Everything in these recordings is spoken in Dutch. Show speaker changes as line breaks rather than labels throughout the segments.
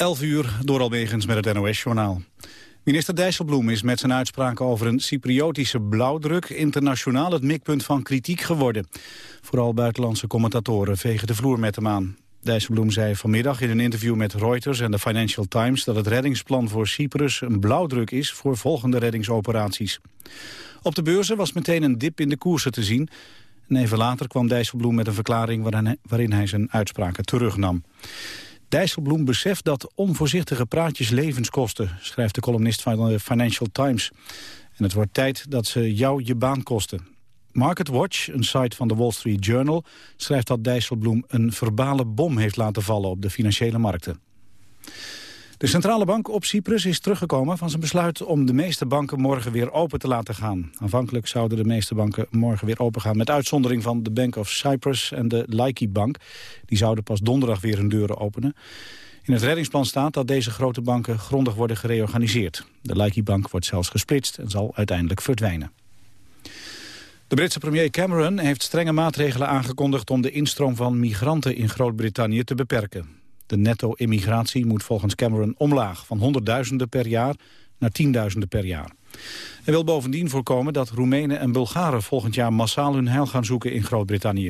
11 uur door Alwegens met het NOS-journaal. Minister Dijsselbloem is met zijn uitspraken over een Cypriotische blauwdruk internationaal het mikpunt van kritiek geworden. Vooral buitenlandse commentatoren vegen de vloer met hem aan. Dijsselbloem zei vanmiddag in een interview met Reuters en de Financial Times dat het reddingsplan voor Cyprus een blauwdruk is voor volgende reddingsoperaties. Op de beurzen was meteen een dip in de koersen te zien. En even later kwam Dijsselbloem met een verklaring waarin hij, waarin hij zijn uitspraken terugnam. Dijsselbloem beseft dat onvoorzichtige praatjes levens kosten, schrijft de columnist van de Financial Times. En het wordt tijd dat ze jou je baan kosten. MarketWatch, een site van de Wall Street Journal, schrijft dat Dijsselbloem een verbale bom heeft laten vallen op de financiële markten. De centrale bank op Cyprus is teruggekomen van zijn besluit om de meeste banken morgen weer open te laten gaan. Aanvankelijk zouden de meeste banken morgen weer open gaan met uitzondering van de Bank of Cyprus en de Laiki Bank. Die zouden pas donderdag weer hun deuren openen. In het reddingsplan staat dat deze grote banken grondig worden gereorganiseerd. De Laiki Bank wordt zelfs gesplitst en zal uiteindelijk verdwijnen. De Britse premier Cameron heeft strenge maatregelen aangekondigd om de instroom van migranten in Groot-Brittannië te beperken. De netto-immigratie moet volgens Cameron omlaag van honderdduizenden per jaar naar tienduizenden per jaar. Hij wil bovendien voorkomen dat Roemenen en Bulgaren volgend jaar massaal hun heil gaan zoeken in Groot-Brittannië.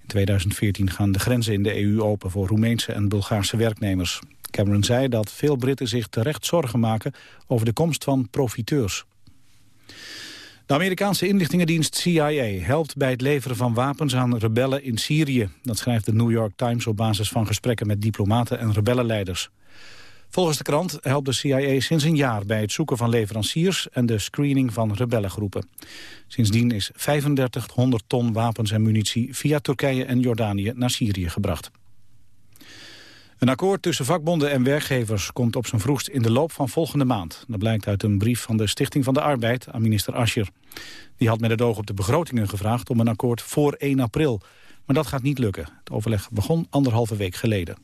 In 2014 gaan de grenzen in de EU open voor Roemeense en Bulgaarse werknemers. Cameron zei dat veel Britten zich terecht zorgen maken over de komst van profiteurs. De Amerikaanse inlichtingendienst CIA helpt bij het leveren van wapens aan rebellen in Syrië. Dat schrijft de New York Times op basis van gesprekken met diplomaten en rebellenleiders. Volgens de krant helpt de CIA sinds een jaar bij het zoeken van leveranciers en de screening van rebellengroepen. Sindsdien is 3500 ton wapens en munitie via Turkije en Jordanië naar Syrië gebracht. Een akkoord tussen vakbonden en werkgevers komt op zijn vroegst in de loop van volgende maand. Dat blijkt uit een brief van de Stichting van de Arbeid aan minister Ascher. Die had met het oog op de begrotingen gevraagd om een akkoord voor 1 april. Maar dat gaat niet lukken. Het overleg begon anderhalve week geleden.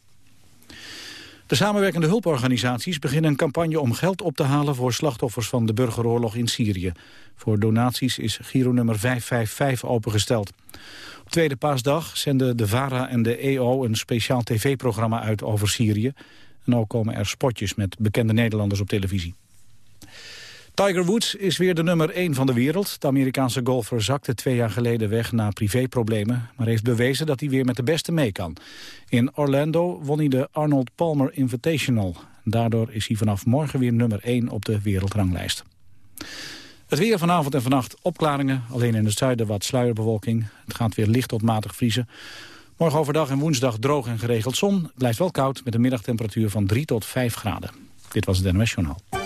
De samenwerkende hulporganisaties beginnen een campagne om geld op te halen voor slachtoffers van de burgeroorlog in Syrië. Voor donaties is Giro nummer 555 opengesteld. Op tweede paasdag zenden de VARA en de EO een speciaal tv-programma uit over Syrië. En ook komen er spotjes met bekende Nederlanders op televisie. Tiger Woods is weer de nummer 1 van de wereld. De Amerikaanse golfer zakte twee jaar geleden weg na privéproblemen... maar heeft bewezen dat hij weer met de beste mee kan. In Orlando won hij de Arnold Palmer Invitational. Daardoor is hij vanaf morgen weer nummer 1 op de wereldranglijst. Het weer vanavond en vannacht opklaringen. Alleen in het zuiden wat sluierbewolking. Het gaat weer licht tot matig vriezen. Morgen overdag en woensdag droog en geregeld zon. Het blijft wel koud met een middagtemperatuur van 3 tot 5 graden. Dit was het NOS Journaal.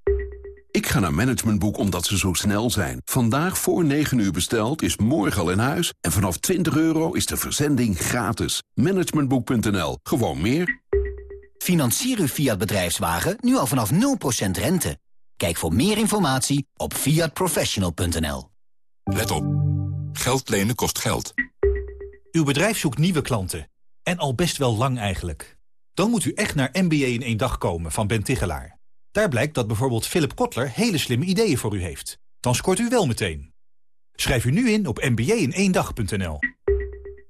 Ik ga naar Managementboek omdat ze zo snel zijn. Vandaag voor 9 uur besteld is morgen al in huis. En vanaf 20 euro is de verzending gratis. Managementboek.nl. Gewoon meer.
Financier uw Fiat bedrijfswagen nu al vanaf 0% rente. Kijk voor meer informatie op fiatprofessional.nl.
Let op. Geld lenen kost geld.
Uw bedrijf zoekt nieuwe klanten. En al best wel lang eigenlijk. Dan moet u echt naar MBA in één dag komen van Ben Tigelaar. Daar blijkt dat bijvoorbeeld Philip Kotler hele slimme ideeën voor u heeft. Dan scoort u wel meteen. Schrijf u nu in op mba-in-één-dag.nl.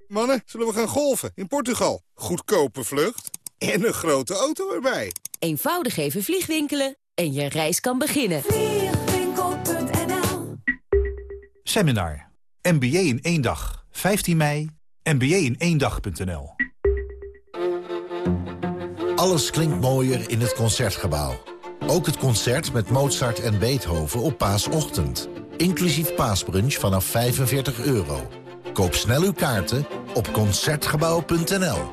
Mannen, zullen we gaan golfen in Portugal? Goedkope vlucht en een grote auto erbij.
Eenvoudig even vliegwinkelen en je reis kan beginnen.
Vliegwinkel.nl
Seminar. MBA in één dag. 15 mei. MBA in één dag.nl.
Alles klinkt mooier in het Concertgebouw. Ook het concert met Mozart en Beethoven op paasochtend. Inclusief paasbrunch vanaf 45 euro. Koop snel uw kaarten op Concertgebouw.nl.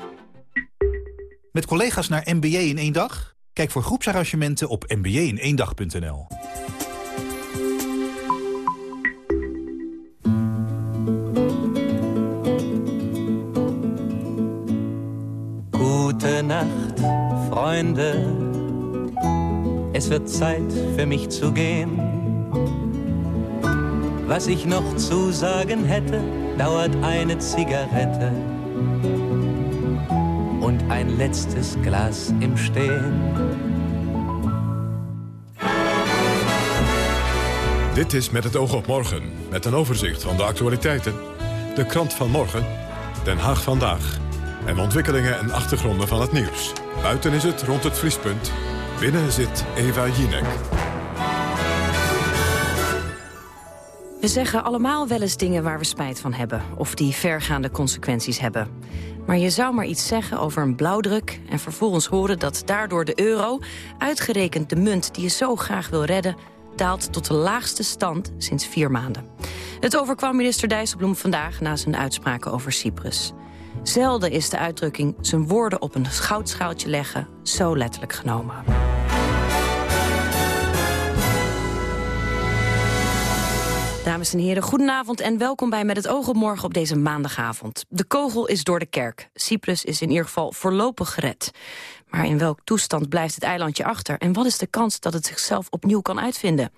Met collega's naar MBA in één dag? Kijk voor groepsarrangementen op mba-in-één-dag.nl.
Gute Nacht, Freunde. Es wird Zeit für mich zu gehen. Was ich noch zu sagen hätte, dauert eine Zigarette und ein letztes Glas im Stehen.
Dit is Met het oog op morgen, met een overzicht van de actualiteiten. De krant van morgen, Den Haag vandaag. En ontwikkelingen en achtergronden van het nieuws. Buiten is het rond het vriespunt. Binnen zit Eva Jinek.
We zeggen allemaal wel eens dingen waar we spijt van hebben... of die vergaande consequenties hebben. Maar je zou maar iets zeggen over een blauwdruk... en vervolgens horen dat daardoor de euro... uitgerekend de munt die je zo graag wil redden... daalt tot de laagste stand sinds vier maanden. Het overkwam minister Dijsselbloem vandaag... na zijn uitspraken over Cyprus. Zelden is de uitdrukking zijn woorden op een goudschaaltje leggen... zo letterlijk genomen. Dames en heren, goedenavond en welkom bij Met het oog op morgen op deze maandagavond. De kogel is door de kerk. Cyprus is in ieder geval voorlopig gered. Maar in welk toestand blijft het eilandje achter? En wat is de kans dat het zichzelf opnieuw kan uitvinden?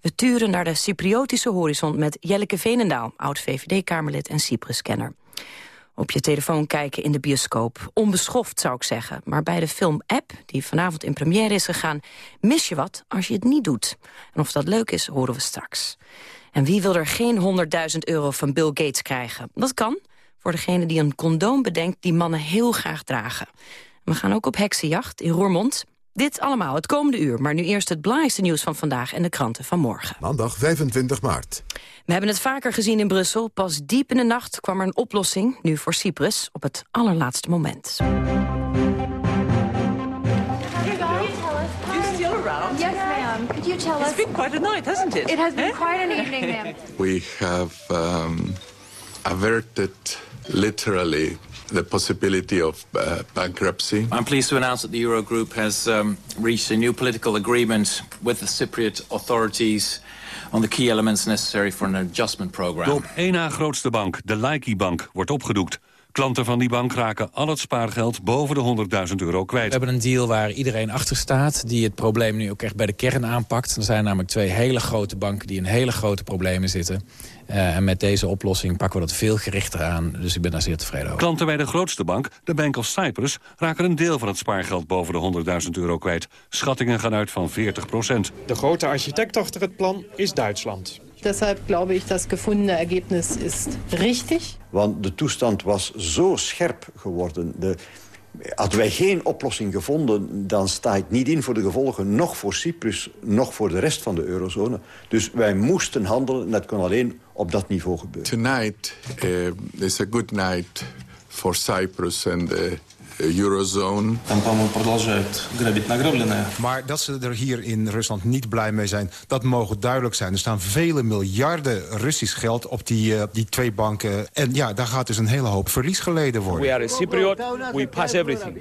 We turen naar de Cypriotische horizon met Jelleke Veenendaal... oud-VVD-Kamerlid en Cyprus-kenner. Op je telefoon kijken in de bioscoop. Onbeschoft, zou ik zeggen. Maar bij de film App, die vanavond in première is gegaan... mis je wat als je het niet doet. En of dat leuk is, horen we straks. En wie wil er geen 100.000 euro van Bill Gates krijgen? Dat kan voor degene die een condoom bedenkt die mannen heel graag dragen. We gaan ook op heksenjacht in Roermond. Dit allemaal het komende uur, maar nu eerst het belangrijkste nieuws van vandaag en de kranten van morgen.
Maandag 25 maart.
We hebben het vaker gezien in Brussel. Pas diep in de nacht kwam er een oplossing, nu voor Cyprus, op het allerlaatste moment.
It's been quite a night, hasn't it?
It has been quite an evening, ma'am.
We have um, averted literally the possibility of uh, bankruptcy.
I'm pleased to announce that the Eurogroup has um, reached a new political agreement with the Cypriot authorities on the key elements necessary for an adjustment program.
De op één na grootste bank, de Laiki Bank, wordt opgedoekt. Klanten van die bank raken al het spaargeld boven de 100.000 euro kwijt.
We hebben een deal waar iedereen achter staat... die het probleem nu ook echt bij de kern aanpakt. Er zijn namelijk twee hele grote banken die in hele grote problemen zitten. Uh, en met deze oplossing pakken we dat veel gerichter aan. Dus ik ben daar zeer tevreden over.
Klanten bij de grootste bank, de Bank of Cyprus... raken een deel van het spaargeld boven de 100.000 euro kwijt. Schattingen gaan uit van 40 procent.
De grote architect achter het plan is Duitsland.
Deshalb glaube ich, das gefundene Ergebnis ist richtig.
Want de toestand was zo scherp geworden. De, hadden wij geen oplossing gevonden, dan sta ik niet in voor de gevolgen... nog voor Cyprus, nog voor de rest van de eurozone. Dus wij moesten handelen en dat kon alleen op dat niveau gebeuren.
Tonight uh, is a good night for Cyprus and the Eurozone.
Maar dat ze er hier in Rusland niet blij mee zijn, dat mogen duidelijk zijn. Er staan vele miljarden Russisch geld op die, uh, die twee banken. En ja, daar gaat dus een hele hoop verlies geleden worden.
We are a Cypriot, we pass everything.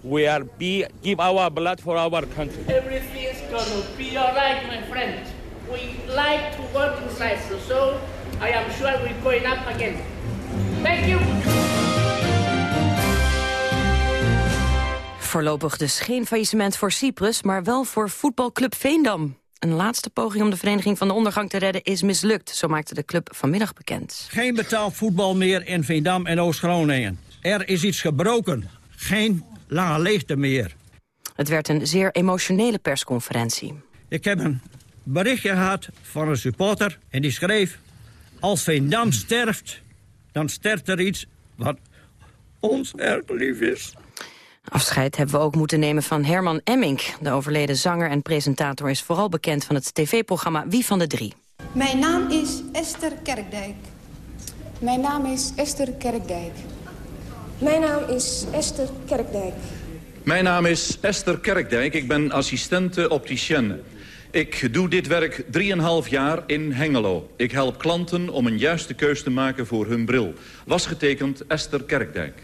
We are be, give our blood for our country.
Everything is gonna be alright, my friend. We like to work in Cyprus, so I am sure we're going up again. Thank you.
Voorlopig dus geen faillissement voor Cyprus, maar wel voor voetbalclub Veendam. Een laatste poging om de vereniging van de ondergang te redden is mislukt, zo maakte de club vanmiddag bekend.
Geen betaald voetbal meer in Veendam en Oost-Groningen. Er is iets gebroken. Geen lange leegte meer.
Het werd een zeer emotionele persconferentie.
Ik heb een berichtje gehad van een supporter en die schreef... als Veendam sterft, dan sterft er iets wat ons erg lief is.
Afscheid hebben we ook moeten nemen van Herman Emmink. De overleden zanger en presentator is vooral bekend van het tv-programma Wie van de Drie.
Mijn naam is Esther Kerkdijk.
Mijn naam is Esther Kerkdijk. Mijn naam is Esther Kerkdijk.
Mijn naam is Esther Kerkdijk. Ik ben assistente opticienne. Ik doe dit werk 3,5 jaar in Hengelo. Ik help klanten om een juiste keus te maken voor hun bril. Was getekend Esther Kerkdijk.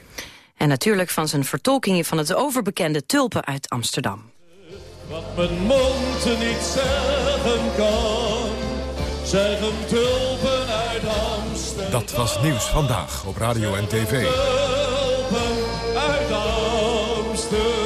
En natuurlijk van zijn vertolkingen van het overbekende Tulpen uit Amsterdam.
Wat mijn mond niet zeggen kan, zeggen tulpen uit Amsterdam.
Dat was nieuws vandaag op radio en tv.
Tulpen uit Amsterdam.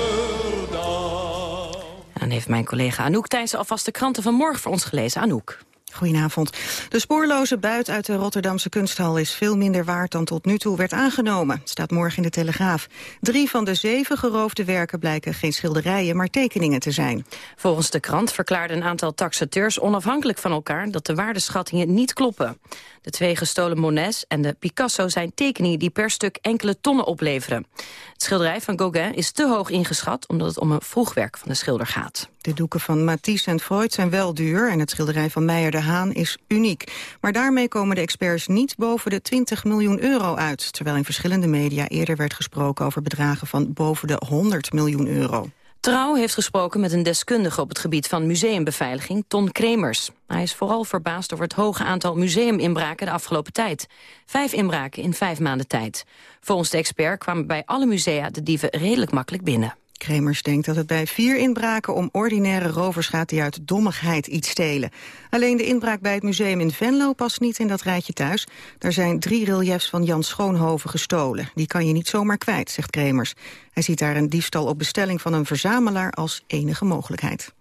En dan heeft mijn collega Anouk tijdens alvast de kranten van morgen voor ons gelezen. Anouk.
Goedenavond. De spoorloze buit uit de Rotterdamse kunsthal is veel minder waard dan tot nu toe werd aangenomen. Staat morgen in de Telegraaf. Drie van de zeven geroofde werken blijken geen schilderijen, maar tekeningen te zijn.
Volgens de krant verklaarden een aantal taxateurs onafhankelijk van elkaar dat de waardeschattingen niet kloppen. De twee gestolen Monets en de Picasso zijn tekeningen die per stuk enkele tonnen opleveren. Het schilderij van Gauguin is te hoog ingeschat omdat het om een vroegwerk van de schilder gaat.
De doeken van Matisse en Freud zijn wel duur en het schilderij van Meijer de Haan is uniek. Maar daarmee komen de experts niet boven de 20 miljoen euro uit, terwijl in verschillende media eerder werd gesproken over bedragen van boven de 100 miljoen euro.
Trouw heeft gesproken met een deskundige op het gebied van museumbeveiliging, Ton Kremers. Hij is vooral verbaasd over het hoge aantal museuminbraken de afgelopen tijd. Vijf inbraken in vijf maanden tijd. Volgens de expert kwamen bij alle musea de dieven redelijk makkelijk binnen.
Kremers denkt dat het bij vier inbraken om ordinaire rovers gaat die uit dommigheid iets stelen. Alleen de inbraak bij het museum in Venlo past niet in dat rijtje thuis. Daar zijn drie reliefs van Jan Schoonhoven gestolen. Die kan je niet zomaar kwijt, zegt Kremers. Hij ziet daar een diefstal op bestelling van een verzamelaar als enige mogelijkheid.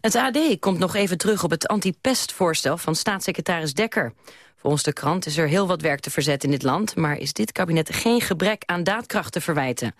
Het AD komt nog even terug op het antipestvoorstel van staatssecretaris Dekker. Volgens de krant is er heel wat werk te verzetten in dit land... maar is dit kabinet geen gebrek aan daadkracht te verwijten.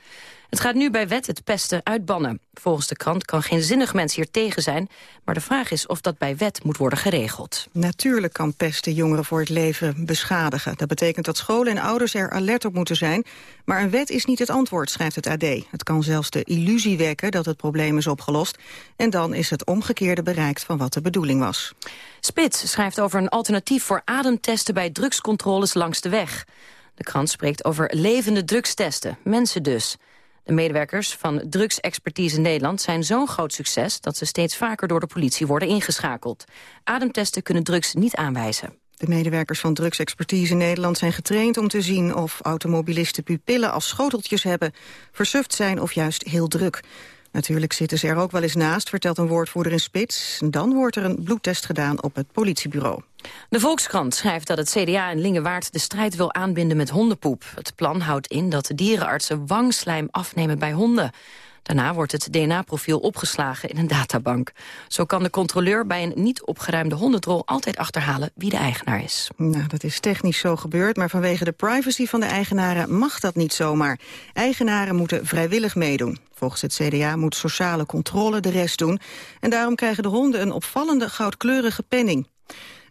Het gaat nu bij wet het pesten uitbannen. Volgens de krant kan geen zinnig mens hier tegen zijn... maar de vraag is of dat bij wet moet worden geregeld.
Natuurlijk kan pesten jongeren voor het leven beschadigen. Dat betekent dat scholen en ouders er alert op moeten zijn. Maar een wet is niet het antwoord, schrijft het AD. Het kan zelfs de illusie wekken dat het probleem is opgelost... en dan is het omgekeerde bereikt van wat de bedoeling was.
Spits schrijft over een alternatief voor ademtesten... bij drugscontroles langs de weg. De krant spreekt over levende drugstesten, mensen dus... De medewerkers van Drugsexpertise Nederland zijn zo'n groot succes... dat ze steeds vaker door de politie worden ingeschakeld. Ademtesten kunnen drugs niet aanwijzen.
De medewerkers van Drugsexpertise Nederland zijn getraind om te zien of automobilisten pupillen als schoteltjes hebben, versuft zijn of juist heel druk. Natuurlijk zitten ze er ook wel eens naast, vertelt een woordvoerder in Spits. Dan wordt er een bloedtest gedaan op het politiebureau.
De Volkskrant schrijft dat het CDA in Lingewaard de strijd wil aanbinden met hondenpoep. Het plan houdt in dat dierenartsen wangslijm afnemen bij honden. Daarna wordt het DNA-profiel opgeslagen in een databank. Zo kan de controleur bij een niet opgeruimde hondendrol altijd achterhalen wie de eigenaar is.
Nou, dat is technisch zo gebeurd, maar vanwege de privacy van de eigenaren mag dat niet zomaar. Eigenaren moeten vrijwillig meedoen. Volgens het CDA moet sociale controle de rest doen. En daarom krijgen de honden een opvallende goudkleurige penning.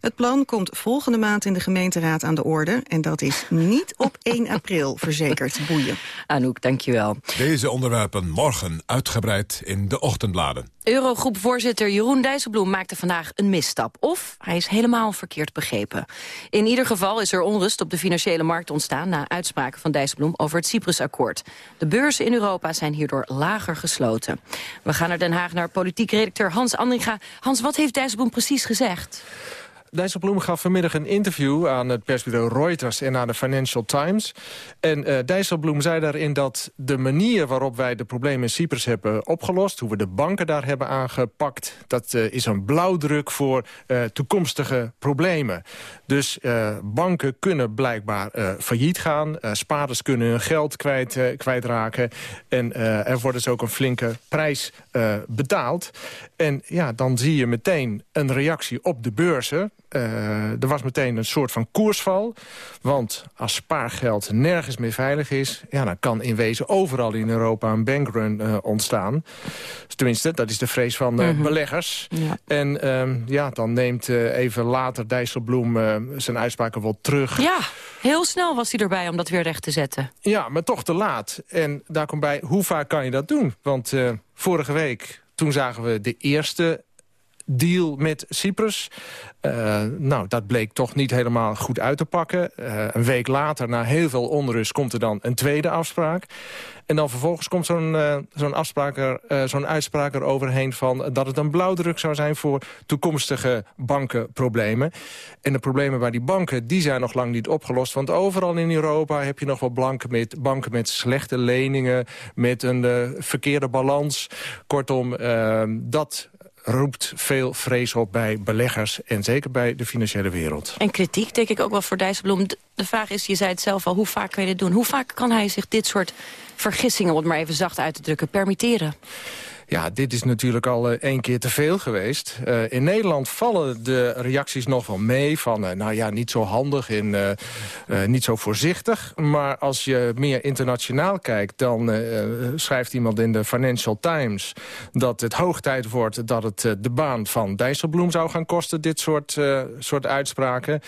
Het plan komt volgende maand in de gemeenteraad aan de orde. En dat is niet op 1 april verzekerd. Boeien.
Anouk, dankjewel.
Deze onderwerpen morgen uitgebreid in de ochtendbladen.
Eurogroepvoorzitter Jeroen Dijsselbloem maakte vandaag een misstap. Of hij is helemaal verkeerd begrepen. In ieder geval is er onrust op de financiële markt ontstaan... na uitspraken van Dijsselbloem over het Cyprusakkoord. De beurzen in Europa zijn hierdoor lager gesloten. We gaan naar Den Haag naar politiek redacteur Hans Andringa. Hans, wat heeft Dijsselbloem precies gezegd?
Dijsselbloem gaf vanmiddag een interview aan het persbureau Reuters en aan de Financial Times. En uh, Dijsselbloem zei daarin dat de manier waarop wij de problemen in Cyprus hebben opgelost, hoe we de banken daar hebben aangepakt, dat uh, is een blauwdruk voor uh, toekomstige problemen. Dus banken kunnen blijkbaar failliet gaan, spaarders kunnen hun geld kwijt, kwijtraken en er wordt dus ook een flinke prijs betaald. En ja, dan zie je meteen een reactie op de beurzen. Uh, er was meteen een soort van koersval. Want als spaargeld nergens meer veilig is... Ja, dan kan in wezen overal in Europa een bankrun uh, ontstaan. Dus tenminste, dat is de vrees van uh, beleggers. Ja. En um, ja, dan neemt even later Dijsselbloem zijn uitspraken wel terug.
Ja, heel snel was hij erbij om dat weer recht te zetten.
Ja, maar toch te laat. En daar komt bij, hoe vaak kan je dat doen? Want vorige week toen zagen we de eerste deal met Cyprus. Uh, nou, dat bleek toch niet helemaal goed uit te pakken. Uh, een week later, na heel veel onrust, komt er dan een tweede afspraak. En dan vervolgens komt zo'n uh, zo'n zo'n uitspraak eroverheen van dat het een blauwdruk zou zijn voor toekomstige bankenproblemen. En de problemen bij die banken, die zijn nog lang niet opgelost. Want overal in Europa heb je nog wel banken met, banken met slechte leningen, met een verkeerde balans. Kortom, dat roept veel vrees op bij beleggers... en zeker bij de financiële wereld.
En kritiek, denk ik ook wel voor Dijsselbloem. De vraag is, je zei het zelf al, hoe vaak kan je dit doen? Hoe vaak kan hij zich dit soort vergissingen, om het maar even zacht uit te drukken, permitteren?
Ja, dit is natuurlijk al uh, één keer te veel geweest. Uh, in Nederland vallen de reacties nog wel mee van... Uh, nou ja, niet zo handig en niet zo voorzichtig. Maar als je meer internationaal kijkt... dan schrijft iemand in de Financial Times... dat het hoog tijd wordt dat het de baan van Dijsselbloem zou gaan kosten... dit soort, soort uitspraken.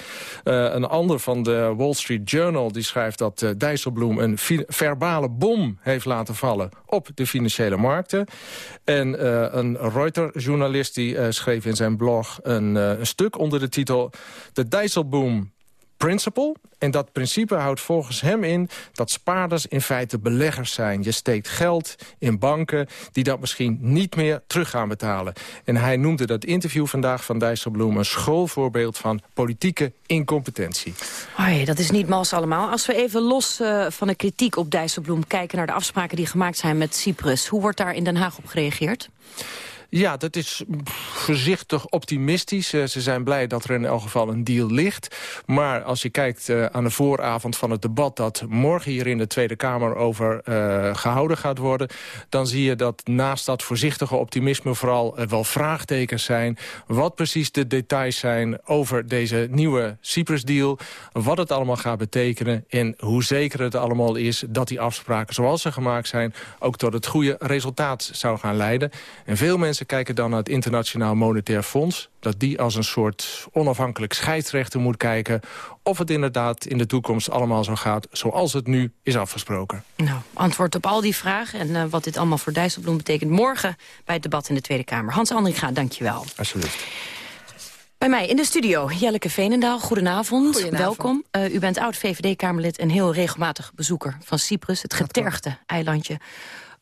een ander van de Wall Street Journal die schrijft dat Dijsselbloem... een verbale bom heeft laten vallen op de financiële markten. En uh, een Reuters-journalist die uh, schreef in zijn blog een, uh, een stuk onder de titel... De Dijsselboom Principle. En dat principe houdt volgens hem in dat spaarders in feite beleggers zijn. Je steekt geld in banken die dat misschien niet meer terug gaan betalen. En hij noemde dat interview vandaag van Dijsselbloem... een schoolvoorbeeld van politieke incompetentie.
Hoi, dat is niet mals allemaal. Als we even los uh, van de kritiek op Dijsselbloem kijken... naar de afspraken die gemaakt zijn met Cyprus... hoe wordt daar in Den Haag op gereageerd?
Ja, dat is voorzichtig optimistisch. Uh, ze zijn blij dat er in elk geval een deal ligt. Maar als je kijkt uh, aan de vooravond van het debat... dat morgen hier in de Tweede Kamer over uh, gehouden gaat worden... dan zie je dat naast dat voorzichtige optimisme... vooral wel vraagtekens zijn. Wat precies de details zijn over deze nieuwe Cyprus-deal. Wat het allemaal gaat betekenen. En hoe zeker het allemaal is dat die afspraken zoals ze gemaakt zijn... ook tot het goede resultaat zou gaan leiden. En veel mensen mensen kijken dan naar het Internationaal Monetair Fonds... dat die als een soort onafhankelijk scheidsrechter moet kijken... of het inderdaad in de toekomst allemaal zo gaat zoals het nu is afgesproken.
Nou, antwoord op al die vragen en uh, wat dit allemaal voor Dijsselbloem betekent... morgen bij het debat in de Tweede Kamer. Hans Andringa, dank je wel.
Alsjeblieft.
Bij mij in de studio, Jelleke Veenendaal. Goedenavond,
Goedenavond.
welkom. Uh, u bent oud-VVD-Kamerlid en heel regelmatig bezoeker van Cyprus... het getergde eilandje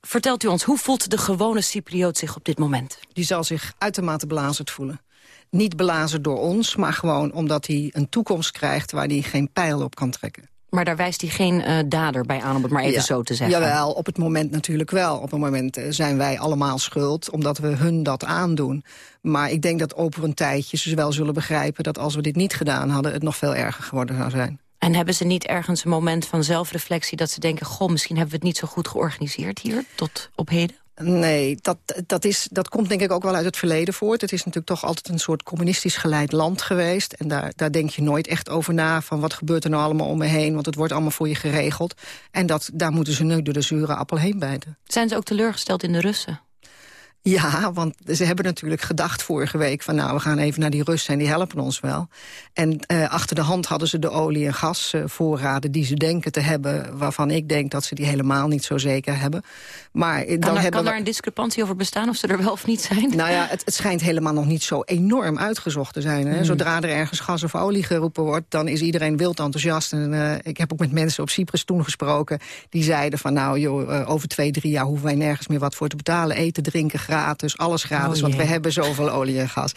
Vertelt u ons, hoe voelt de gewone Cypriot zich op dit moment?
Die zal zich uitermate belazerd voelen. Niet belazerd door ons, maar gewoon omdat hij een toekomst krijgt... waar hij geen pijl op kan trekken.
Maar daar wijst hij geen uh, dader bij aan, om het maar even
ja,
zo te zeggen.
Jawel, op het moment natuurlijk wel. Op het moment uh, zijn wij allemaal schuld, omdat we hun dat aandoen. Maar ik denk dat over een tijdje ze wel zullen begrijpen... dat als we dit niet gedaan hadden, het nog veel erger geworden zou zijn.
En hebben ze niet ergens een moment van zelfreflectie... dat ze denken, goh, misschien hebben we het niet zo goed georganiseerd hier, tot op heden?
Nee, dat, dat, is, dat komt denk ik ook wel uit het verleden voort. Het is natuurlijk toch altijd een soort communistisch geleid land geweest. En daar, daar denk je nooit echt over na van wat gebeurt er nou allemaal om me heen. Want het wordt allemaal voor je geregeld. En dat, daar moeten ze nu door de zure appel heen bijten.
Zijn ze ook teleurgesteld in de Russen?
Ja, want ze hebben natuurlijk gedacht vorige week... van nou, we gaan even naar die Russen en die helpen ons wel. En uh, achter de hand hadden ze de olie- en gasvoorraden... die ze denken te hebben, waarvan ik denk dat ze die helemaal niet zo zeker hebben. Maar
kan,
dan
er,
hebben
kan daar een discrepantie over bestaan of ze er wel of niet zijn?
Nou ja, het, het schijnt helemaal nog niet zo enorm uitgezocht te zijn. Hè? Hmm. Zodra er ergens gas of olie geroepen wordt... dan is iedereen wild enthousiast. En, uh, ik heb ook met mensen op Cyprus toen gesproken... die zeiden van nou, joh, over twee, drie jaar... hoeven wij nergens meer wat voor te betalen. Eten, drinken, gratis, alles gratis, oh, want we hebben zoveel olie en gas.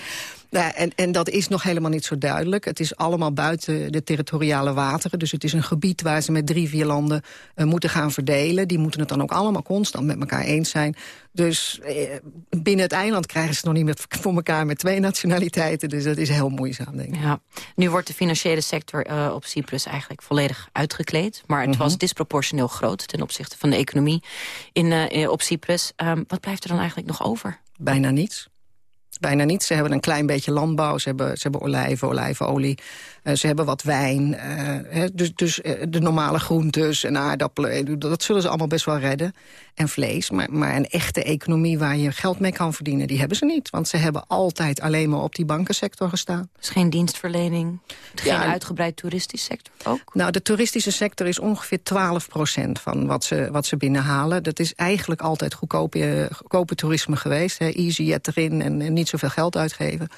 Nou, en, en dat is nog helemaal niet zo duidelijk. Het is allemaal buiten de territoriale wateren. Dus het is een gebied waar ze met drie, vier landen uh, moeten gaan verdelen. Die moeten het dan ook allemaal constant met elkaar eens zijn. Dus eh, binnen het eiland krijgen ze het nog niet met, voor elkaar met twee nationaliteiten. Dus dat is heel moeizaam, denk ik.
Ja. Nu wordt de financiële sector uh, op Cyprus eigenlijk volledig uitgekleed. Maar het mm -hmm. was disproportioneel groot ten opzichte van de economie in, uh, op Cyprus. Um, wat blijft er dan eigenlijk nog over?
Bijna niets bijna niets. Ze hebben een klein beetje landbouw, ze hebben, ze hebben olijven, olijvenolie. Uh, ze hebben wat wijn, hè, dus, dus uh, de normale groentes en aardappelen. Dat zullen ze allemaal best wel redden. En vlees, maar, maar een echte economie waar je geld mee kan verdienen... die hebben ze niet, want ze hebben altijd alleen maar op die bankensector gestaan.
Dus geen dienstverlening, geen ja, uitgebreid toeristisch sector ook?
Nou, de toeristische sector is ongeveer 12 procent van wat ze, wat ze binnenhalen. Dat is eigenlijk altijd goedkope, goedkope toerisme geweest. Hè. EasyJet erin en, en niet zoveel geld uitgeven.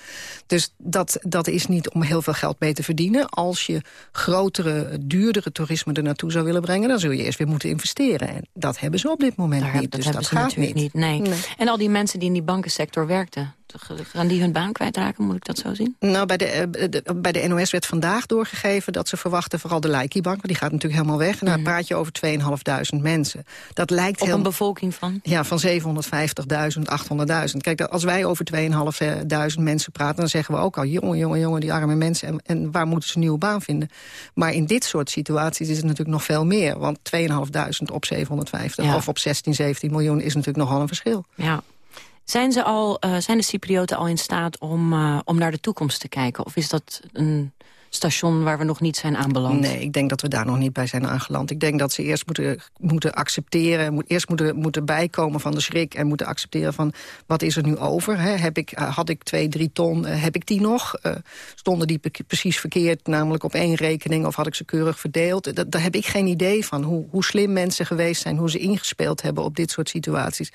Dus dat, dat is niet om heel veel geld mee te verdienen. Als je grotere, duurdere toerisme er naartoe zou willen brengen... dan zul je eerst weer moeten investeren. En dat hebben ze op dit moment
Daar,
niet.
Dat
dus dat gaat
niet. niet nee. nee. En al die mensen die in die bankensector werkten... Gaan die hun baan kwijtraken, moet ik dat zo zien?
Nou, bij de, de, bij de NOS werd vandaag doorgegeven dat ze verwachten... vooral de Laiki-bank, want die gaat natuurlijk helemaal weg. En daar mm. praat je over 2.500 mensen. Dat lijkt
Op
heel,
een bevolking van?
Ja, van 750.000, 800.000. Kijk, als wij over 2.500 mensen praten... dan zeggen we ook al, jongen, jongen, jongen, die arme mensen... En, en waar moeten ze een nieuwe baan vinden? Maar in dit soort situaties is het natuurlijk nog veel meer. Want 2.500 op 750 ja. of op 16, 17 miljoen is natuurlijk nogal een verschil.
Ja. Zijn, ze al, uh, zijn de Cyprioten al in staat om, uh, om naar de toekomst te kijken? Of is dat een station waar we nog niet zijn aanbeland?
Nee, ik denk dat we daar nog niet bij zijn aangeland. Ik denk dat ze eerst moeten, moeten accepteren... Moet, eerst moeten, moeten bijkomen van de schrik... en moeten accepteren van wat is er nu over. Hè? Heb ik, uh, had ik twee, drie ton, heb ik die nog? Stonden die precies verkeerd, namelijk op één rekening... of had ik ze keurig verdeeld? Dat, daar heb ik geen idee van. Hoe, hoe slim mensen geweest zijn, hoe ze ingespeeld hebben... op dit soort situaties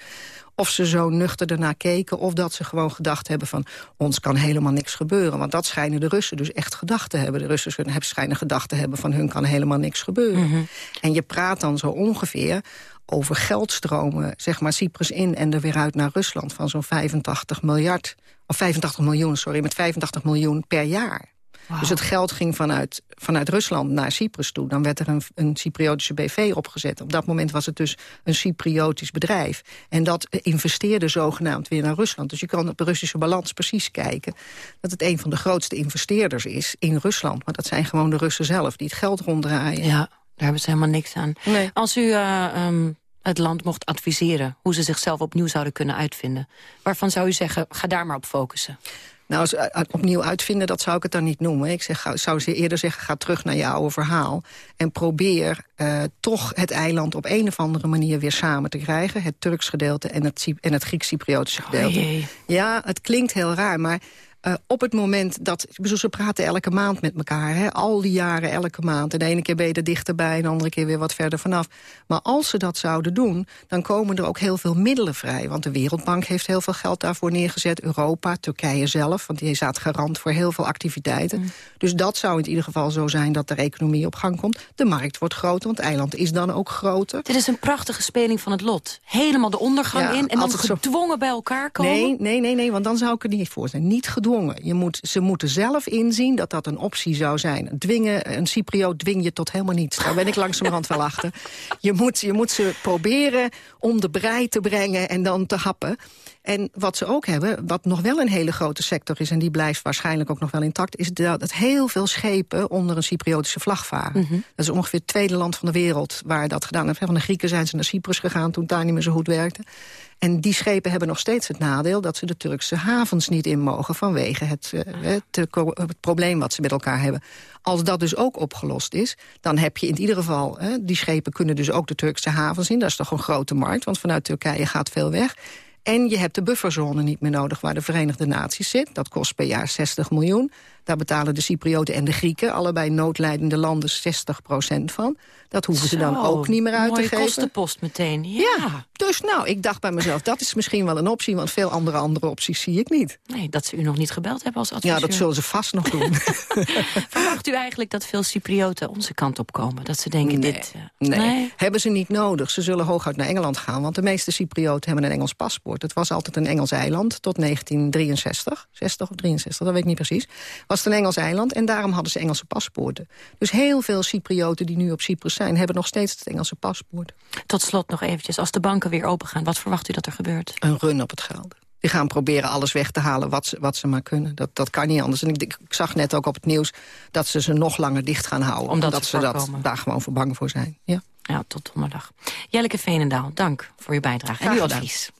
of ze zo nuchter ernaar keken... of dat ze gewoon gedacht hebben van ons kan helemaal niks gebeuren. Want dat schijnen de Russen dus echt gedacht te hebben. De Russen schijnen gedacht te hebben van hun kan helemaal niks gebeuren. Mm -hmm. En je praat dan zo ongeveer over geldstromen, zeg maar Cyprus in en er weer uit naar Rusland... van zo'n 85 miljard, of 85 miljoen, sorry, met 85 miljoen per jaar. Wow. Dus het geld ging vanuit, vanuit Rusland naar Cyprus toe. Dan werd er een, een Cypriotische BV opgezet. Op dat moment was het dus een Cypriotisch bedrijf. En dat investeerde zogenaamd weer naar Rusland. Dus je kan op de Russische balans precies kijken... dat het een van de grootste investeerders is in Rusland. Maar dat zijn gewoon de Russen zelf die het geld ronddraaien.
Ja, daar hebben ze helemaal niks aan. Nee. Als u... Uh, um het land mocht adviseren... hoe ze zichzelf opnieuw zouden kunnen uitvinden. Waarvan zou u zeggen, ga daar maar op focussen?
Nou, als, opnieuw uitvinden, dat zou ik het dan niet noemen. Ik zeg, zou ze eerder zeggen, ga terug naar je oude verhaal... en probeer uh, toch het eiland op een of andere manier weer samen te krijgen. Het Turks gedeelte en het, en het Grieks-Cypriotische gedeelte. Oh, ja, het klinkt heel raar, maar uh, op het moment dat... Bedoel, ze praten elke maand met elkaar, hè, al die jaren elke maand. En de ene keer ben je er dichterbij en de andere keer weer wat verder vanaf. Maar als ze dat zouden doen, dan komen er ook heel veel middelen vrij. Want de Wereldbank heeft heel veel geld daarvoor neergezet. Europa, Turkije zelf, want die staat garant voor heel veel activiteiten. Mm. Dus dat zou in ieder geval zo zijn dat de economie op gang komt. De markt wordt groter, want het eiland is dan ook groter.
Dit is een prachtige speling van het lot. Helemaal de ondergang ja, in en dan gedwongen zo... bij elkaar komen.
Nee, nee, nee, nee, want dan zou ik er niet voor zijn. Niet gedwongen. Je moet, ze moeten zelf inzien dat dat een optie zou zijn. Dwingen, een Cypriot dwing je tot helemaal niets. Daar ben ik langzamerhand wel achter. Je moet, je moet ze proberen om de brei te brengen en dan te happen. En wat ze ook hebben, wat nog wel een hele grote sector is... en die blijft waarschijnlijk ook nog wel intact... is dat heel veel schepen onder een Cypriotische vlag varen. Mm -hmm. Dat is ongeveer het tweede land van de wereld waar dat gedaan heeft. Van de Grieken zijn ze naar Cyprus gegaan toen het daar niet meer zo goed werkte. En die schepen hebben nog steeds het nadeel... dat ze de Turkse havens niet in mogen vanwege het, uh, het, probleem wat ze met elkaar hebben. Als dat dus ook opgelost is, dan heb je in ieder geval... Die schepen kunnen dus ook de Turkse havens in. Dat is toch een grote markt, want vanuit Turkije gaat veel weg. En je hebt de bufferzone niet meer nodig waar de Verenigde Naties zit. Dat kost per jaar 60 miljoen. Daar betalen de Cyprioten en de Grieken, allebei noodlijdende landen, 60% van. Dat hoeven ze dan ook niet meer uit te geven.
kostenpost meteen. Ja.
ja. dus nou, ik dacht bij mezelf, dat is misschien wel een optie... want veel andere andere opties zie ik niet.
Nee, dat ze u nog niet gebeld hebben als adviseur.
Ja, dat zullen ze vast nog doen.
Verwacht u eigenlijk dat veel Cyprioten onze kant op komen? Dat ze denken,
nee,
dit...
Uh, nee. nee, hebben ze niet nodig. Ze zullen hooguit naar Engeland gaan... want de meeste Cyprioten hebben een Engels paspoort. Het was altijd een Engels eiland tot 1963. 60 of 63, dat weet ik niet precies. Was het een Engels eiland en daarom hadden ze Engelse paspoorten. Dus heel veel Cyprioten die nu op Cyprus zijn... hebben nog steeds het Engelse paspoort.
Tot slot nog eventjes, als de banken weer open gaan... wat verwacht u dat er gebeurt?
Een run op het geld. Die gaan proberen alles weg te halen wat ze, wat ze maar kunnen. Dat, dat kan niet anders. En ik, ik zag net ook op het nieuws dat ze ze nog langer dicht gaan houden.
Omdat,
omdat ze dat, daar gewoon voor bang voor zijn. Ja.
ja, tot donderdag. Jelleke Veenendaal, dank voor uw bijdrage en uw advies.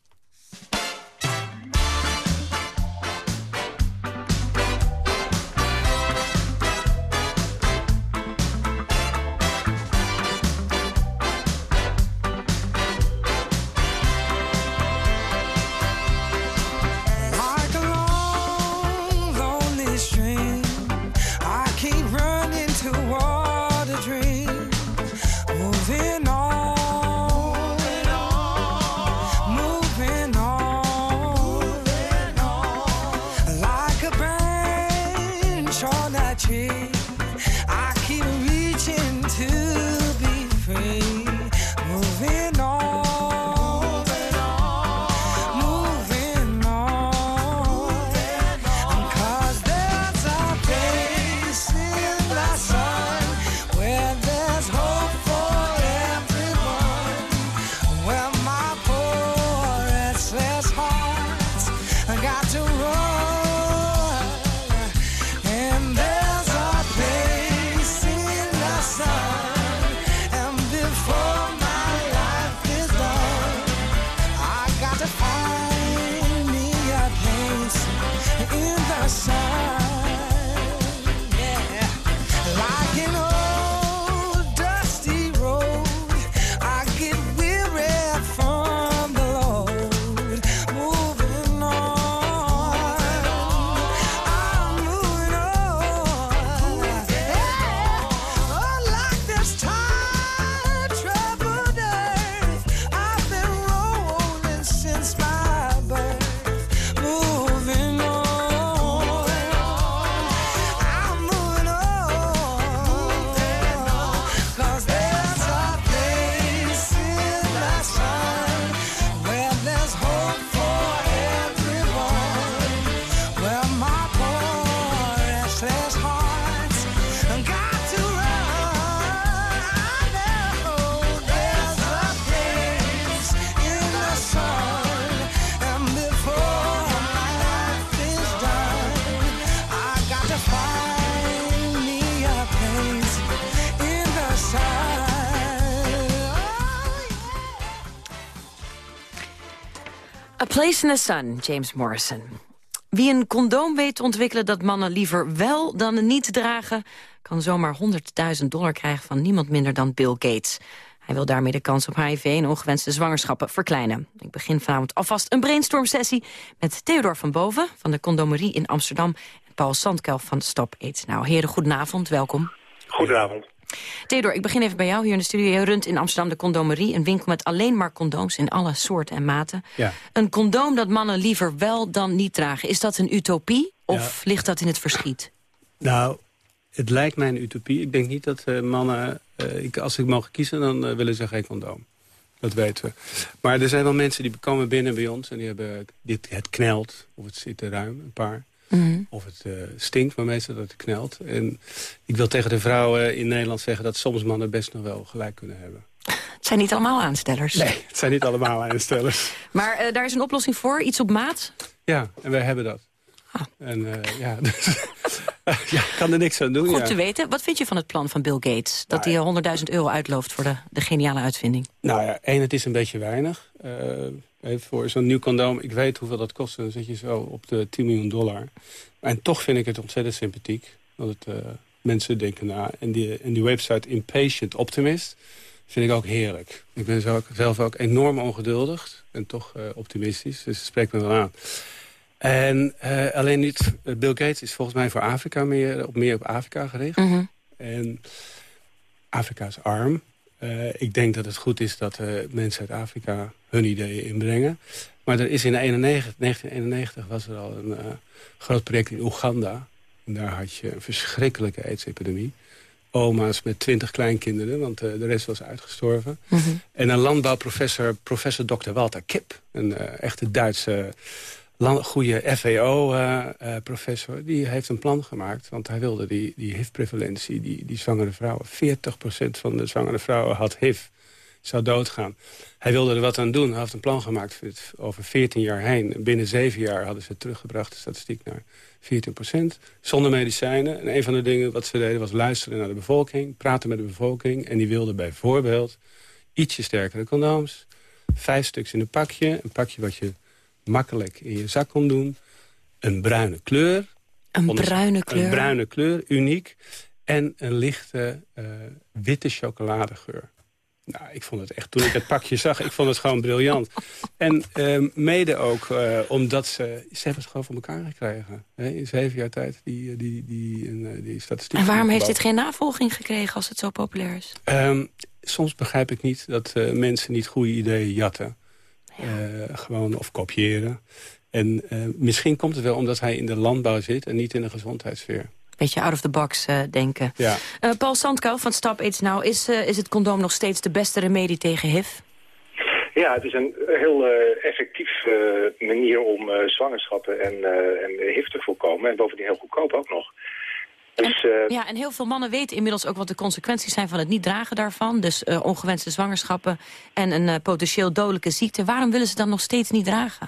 Place in Sun, James Morrison. Wie een condoom weet te ontwikkelen dat mannen liever wel dan niet dragen... kan zomaar 100.000 dollar krijgen van niemand minder dan Bill Gates. Hij wil daarmee de kans op HIV en ongewenste zwangerschappen verkleinen. Ik begin vanavond alvast een brainstorm-sessie met Theodor van Boven... van de Condomerie in Amsterdam en Paul Sandkel van Stop AIDS Nou, heren, goedenavond, welkom.
Goedenavond.
Theodor, ik begin even bij jou hier in de studio. Je runt in Amsterdam de Condomerie, een winkel met alleen maar condooms in alle soorten en maten.
Ja.
Een condoom dat mannen liever wel dan niet dragen, is dat een utopie of ligt dat in het verschiet?
Nou, het lijkt mij een utopie. Ik denk niet dat uh, mannen, uh, ik, als ze mogen kiezen, dan uh, willen ze geen condoom. Dat weten we. Maar er zijn wel mensen die komen binnen bij ons en die hebben dit, het knelt of het zit er ruim, een paar.
Mm.
Of het uh, stinkt, maar meestal dat het knelt. En ik wil tegen de vrouwen in Nederland zeggen... dat soms mannen best nog wel gelijk kunnen hebben.
Het zijn niet allemaal aanstellers.
Nee, het zijn niet allemaal aanstellers.
Maar uh, daar is een oplossing voor, iets op maat?
Ja, en wij hebben dat.
Ah.
En uh, ja, dus, ja, ik kan er niks aan doen.
Goed
ja.
te weten. Wat vind je van het plan van Bill Gates? Dat
Nou,
hij 100.000 euro uitlooft voor de, de geniale uitvinding.
Nou ja, één, het is een beetje weinig. Voor zo'n nieuw condoom, ik weet hoeveel dat kost. Dan zit je zo op de 10 miljoen dollar. En toch vind ik het ontzettend sympathiek. Dat het, uh, mensen denken na. En die, en die website Impatient Optimist vind ik ook heerlijk. Ik ben zelf ook enorm ongeduldig. En toch uh, optimistisch. Dus het spreekt me wel aan. En uh, alleen niet... Bill Gates is volgens mij voor Afrika meer op, meer op Afrika gericht.
-hmm.
En Afrika is arm. Uh, ik denk dat het goed is dat uh, mensen uit Afrika hun ideeën inbrengen. Maar er is in 91, 1991 was er al een uh, groot project in Oeganda. En daar had je een verschrikkelijke aids-epidemie. Oma's met twintig kleinkinderen, want de rest was uitgestorven.
Mm -hmm.
En een landbouwprofessor, professor Dr. Walter Kip... een echte Duitse goede FAO-professor... die heeft een plan gemaakt, want hij wilde die, die HIV-prevalentie... Die, die zwangere vrouwen, 40% van de zwangere vrouwen had HIV, zou doodgaan. Hij wilde er wat aan doen. Hij heeft een plan gemaakt over 14 jaar heen. Binnen 7 jaar hadden ze teruggebracht, de statistiek, naar 14%. Zonder medicijnen. En een van de dingen wat ze deden was luisteren naar de bevolking... praten met de bevolking. En die wilden bijvoorbeeld ietsje sterkere condooms... vijf stuks in een pakje, een pakje wat je makkelijk in je zak kon doen. Een bruine kleur.
Een bruine kleur?
Een bruine kleur, uniek. En een lichte uh, witte chocoladegeur. Nou, ik vond het echt, toen ik het pakje zag, ik vond het gewoon briljant. En uh, mede ook uh, omdat ze, ze hebben het gewoon voor elkaar gekregen. Hè? In zeven jaar tijd, die, die, die, die, die statistiek.
En waarom heeft dit geen navolging gekregen als het zo populair is?
Um, soms begrijp ik niet dat uh, mensen niet goede ideeën jatten. Ja. gewoon of kopiëren. En misschien komt het wel omdat hij in de landbouw zit en niet in de gezondheidssfeer
beetje out of the box uh, denken.
Ja.
Uh, Paul Sandkou van Stop AIDS Now, is, uh, is het condoom nog steeds de beste remedie tegen HIV?
Ja, het is een heel effectief manier om zwangerschappen en, en HIV te voorkomen. En bovendien heel goedkoop ook nog.
Dus, en, ja, en heel veel mannen weten inmiddels ook wat de consequenties zijn van het niet dragen daarvan. Dus ongewenste zwangerschappen en een potentieel dodelijke ziekte. Waarom willen ze dan nog steeds niet dragen?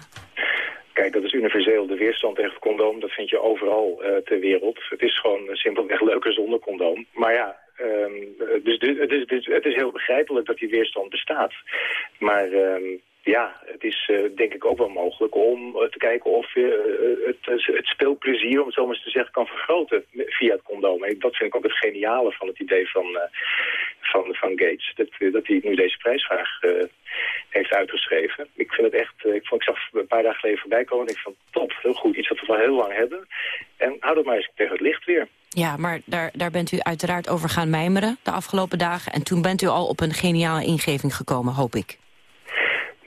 Kijk, dat is universeel. De weerstand tegen het condoom, dat vind je overal uh, ter wereld. Het is gewoon simpelweg leuker zonder condoom. Maar ja, um, dus het is, het heel begrijpelijk dat die weerstand bestaat. Maar um, ja, het is uh, denk ik ook wel mogelijk om uh, te kijken of je uh, het, het speelplezier, om het zo maar eens te zeggen, kan vergroten via het condoom. En dat vind ik ook het geniale van het idee van, van, van Gates. Dat, dat hij nu deze prijsvraag heeft uitgeschreven. Ik vind het echt, ik, vond, ik zag een paar dagen geleden voorbij komen en ik vond top, heel goed, iets wat we al heel lang hebben. En hou dat maar eens tegen het licht weer.
Ja, maar daar, daar bent u uiteraard over gaan mijmeren de afgelopen dagen. En toen bent u al op een geniale ingeving gekomen, hoop ik.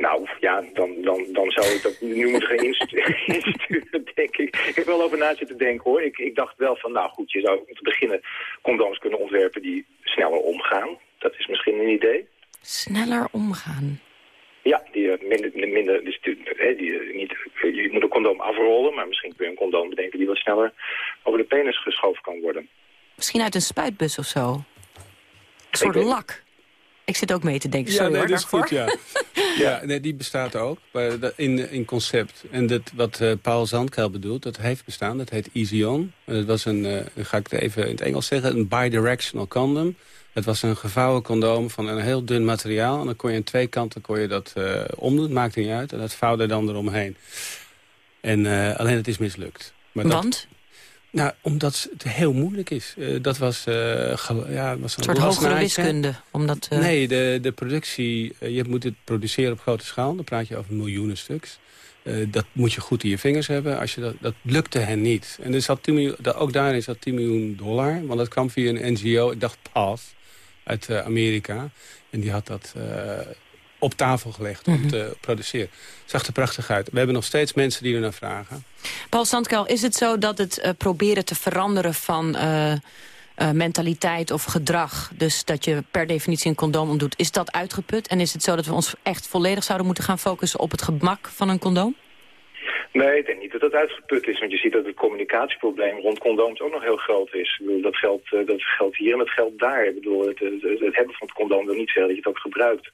Nou, ja, dan, dan, dan zou ik dat nu moeten gaan insturen, denk ik. Ik heb wel over na zitten denken, hoor. Ik, ik dacht wel van, nou goed, je zou om te beginnen condooms kunnen ontwerpen die sneller omgaan. Dat is misschien een idee.
Sneller omgaan?
Ja, die minder, minder dus die, die, niet, je moet een condoom afrollen, maar misschien kun je een condoom bedenken die wat sneller over de penis geschoven kan worden.
Misschien uit een spuitbus of zo? Een soort lak? Ik zit ook mee te denken,
Ja, nee,
hoor,
dat is goed, ja. ja, nee, die bestaat ook maar dat- in, in concept. En dat, wat eh, Paul Zandkuil bedoelt, dat heeft bestaan. Dat heet Easy On. En dat was een, eh, dan ga ik het even in het Engels zeggen, een bidirectional condom. Het was een gevouwen condoom van een heel dun materiaal. En dan kon je aan twee kanten kon je dat eh, omdoen, maakt niet uit. En dat vouwde dan eromheen. En eh, alleen het is mislukt. Maar dat-
Want?
Nou, omdat het heel moeilijk is. Eh, dat was, eh, ge- ja, was
Een soort hogere wiskunde. Omdat, eh,
Nee, de, de productie, je moet het produceren op grote schaal. Dan praat je over miljoenen stuks. Dat moet je goed in je vingers hebben. Als je dat, dat lukte hen niet. En er zat 10 miljoen, ook daarin zat 10 miljoen dollar. Want dat kwam via een NGO, ik dacht PATH, uit Amerika. En die had dat op tafel gelegd om te produceren. Zag er prachtig uit. We hebben nog steeds mensen die er naar vragen.
Paul Sandkuil, is het zo dat het eh, proberen te veranderen van eh, eh, mentaliteit of gedrag... dus dat je per definitie een condoom omdoet, is dat uitgeput? En is het zo dat we ons echt volledig zouden moeten gaan focussen op het gemak van een condoom?
Nee, ik denk niet dat het uitgeput is. Want je ziet dat het communicatieprobleem rond condooms ook nog heel groot is. Ik bedoel, dat, geldt, eh, dat geldt hier en dat geldt daar. Ik bedoel, het, het, het hebben van het condoom wil niet zeggen dat je het ook gebruikt.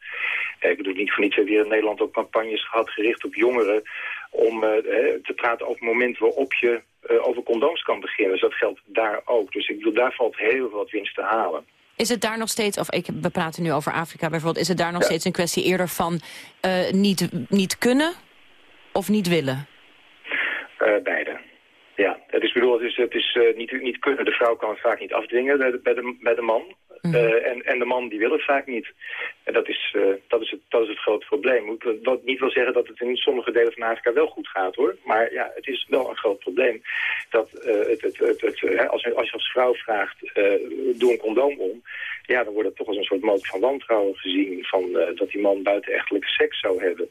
Eh, Ik bedoel, niet voor niets hebben hier in Nederland ook campagnes gehad gericht op jongeren... om eh, eh, te praten over het moment waarop je eh, over condooms kan beginnen. Dus dat geldt daar ook. Dus ik bedoel, daar valt heel veel wat winst te halen.
Is het daar nog steeds, of ik, we praten nu over Afrika bijvoorbeeld... is het daar nog steeds een kwestie eerder van niet, niet kunnen of niet willen?
Eh, beide. Ja, het is bedoeld, het is, het is eh, niet, niet kunnen. De vrouw kan het vaak niet afdwingen bij de, bij de, bij de man. Eh, en, en de man die wil het vaak niet. En dat is, eh, dat is, het, dat is het grote probleem. Wat niet wil zeggen dat het in sommige delen van Afrika wel goed gaat hoor. Maar ja, het is wel een groot probleem. Dat eh, het, het, het, als, je- als als vrouw vraagt, doe een condoom om. Ja, dan wordt het toch als een soort motie van wantrouwen gezien. Van, dat die man buitenechtelijke seks zou hebben.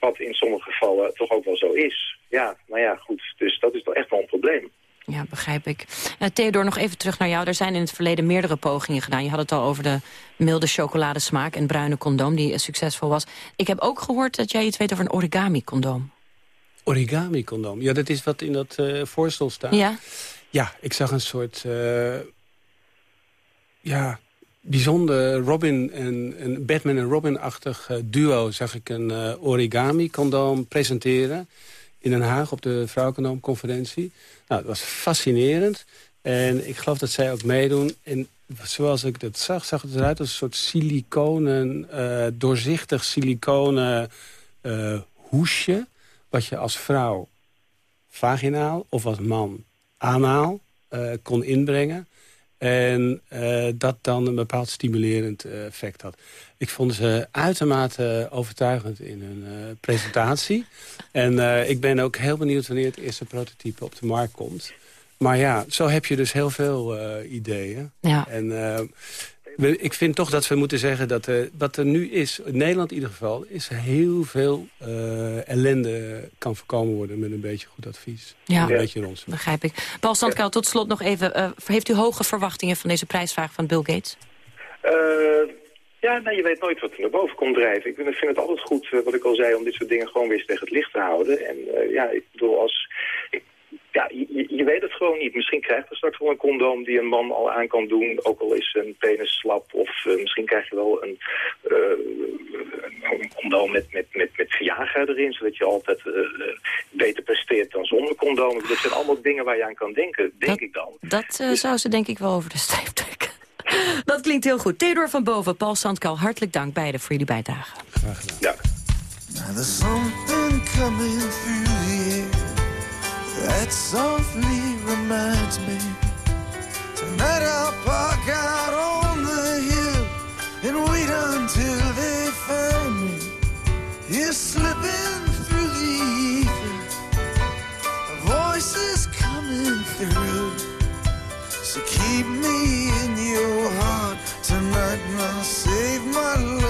Wat in sommige gevallen toch ook wel zo is. Ja, nou ja, goed. Dus dat is toch echt wel een probleem.
Ja, begrijp ik. Eh, Theodor, nog even terug naar jou. Er zijn in het verleden meerdere pogingen gedaan. Je had het al over de milde chocoladesmaak en bruine condoom... die eh, succesvol was. Ik heb ook gehoord dat jij iets weet over een origami-condoom.
Origami condoom. Ja, dat is wat in dat eh, voorstel staat.
Ja?
Ja, ik zag een soort... ja, bijzonder Robin en, en Batman en Robin-achtig duo... zag ik een origami-condoom presenteren in Den Haag op de Vrouwencondoomconferentie. Nou, dat was fascinerend. En ik geloof dat zij ook meedoen. En zoals ik dat zag, zag het eruit als een soort siliconen... eh, doorzichtig siliconen eh, hoesje... wat je als vrouw vaginaal of als man anaal eh, kon inbrengen. En eh, dat dan een bepaald stimulerend eh, effect had. Ik vond ze uitermate overtuigend in hun eh, presentatie. En ik ben ook heel benieuwd wanneer het eerste prototype op de markt komt. Maar ja, zo heb je dus heel veel ideeën.
Ja.
En we- ik vind toch dat we moeten zeggen dat eh, wat er nu is, in Nederland in ieder geval, is heel veel eh, ellende kan voorkomen worden met een beetje goed advies.
Ja.
Een beetje rond.
Begrijp ik. Paul Sandkuil, tot slot nog even. eh, heeft u hoge verwachtingen van deze prijsvraag van Bill Gates?
Eh, ja, nou, je weet nooit wat er naar boven komt drijven. Ik vind het altijd goed, wat ik al zei, om dit soort dingen gewoon weer eens tegen het licht te houden. En eh, ja, ik bedoel, als... Ik, ja, je, weet het gewoon niet. Misschien krijgt er straks wel een condoom die een man al aan kan doen, ook al is een penis slap. Of eh, misschien krijg je wel een, eh, een condoom met, met, met, met Viagra erin, zodat je altijd eh, beter presteert dan zonder condoom. Dat zijn allemaal dingen waar je aan kan denken, denk ik dan.
Dat eh, zou ze denk ik wel over de streep trekken. Dat klinkt heel goed. Theodor van Boven, Paul Sandkuil, hartelijk dank beiden voor jullie bijdrage.
Graag gedaan.
Ja.
That softly reminds me. Tonight I'll park out on the hill and wait until they find me. Here slipping through the ether, a voice is coming through. So keep me in your heart tonight and I'll save my love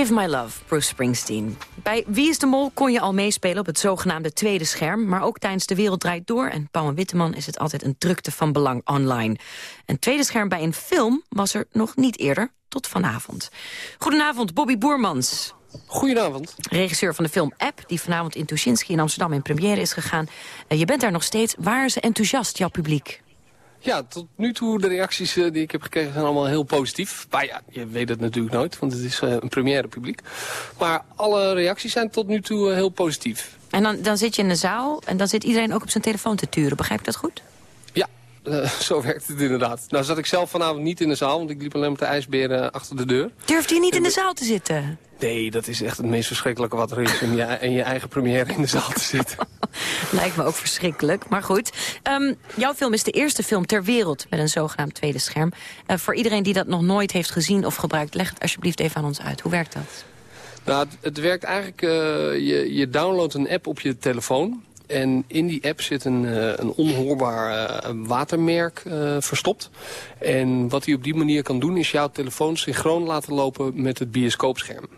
Save My Love,
Bruce Springsteen. Bij Wie is de Mol kon je al meespelen op het zogenaamde tweede scherm... maar ook tijdens De Wereld Draait Door en Paul en Witteman... is het altijd een drukte van belang online. Een tweede scherm bij een film was er nog niet eerder, tot vanavond. Goedenavond, Bobby Boermans.
Goedenavond.
Regisseur van de film App, die vanavond in Tuschinski in Amsterdam in première is gegaan. Uh, je bent daar nog steeds. Waar is enthousiast, jouw publiek?
Ja, tot nu toe de reacties uh, die ik heb gekregen zijn allemaal heel positief. Maar ja, je weet het natuurlijk nooit, want het is uh, een première publiek. Maar alle reacties zijn tot nu toe heel positief.
En dan, dan zit je in de zaal en dan zit iedereen ook op zijn telefoon te turen. Begrijp ik dat goed?
Uh, zo werkt het inderdaad. Nou zat ik zelf vanavond niet in de zaal, want ik liep alleen met de ijsberen achter de deur.
Durft je niet in de zaal te zitten?
Nee, dat is echt het meest verschrikkelijke wat er is. Om je, in je eigen première in de zaal te zitten.
Lijkt me ook verschrikkelijk, maar goed. Um, jouw film is de eerste film ter wereld met een zogenaamd tweede scherm. Uh, voor iedereen die dat nog nooit heeft gezien of gebruikt... leg het alsjeblieft even aan ons uit. Hoe werkt dat?
Nou, het, het werkt eigenlijk... Uh, je, je downloadt een app op je telefoon... En in die app zit een, uh, een onhoorbaar uh, watermerk uh, verstopt. En wat hij op die manier kan doen is jouw telefoon synchroon laten lopen met het bioscoopscherm.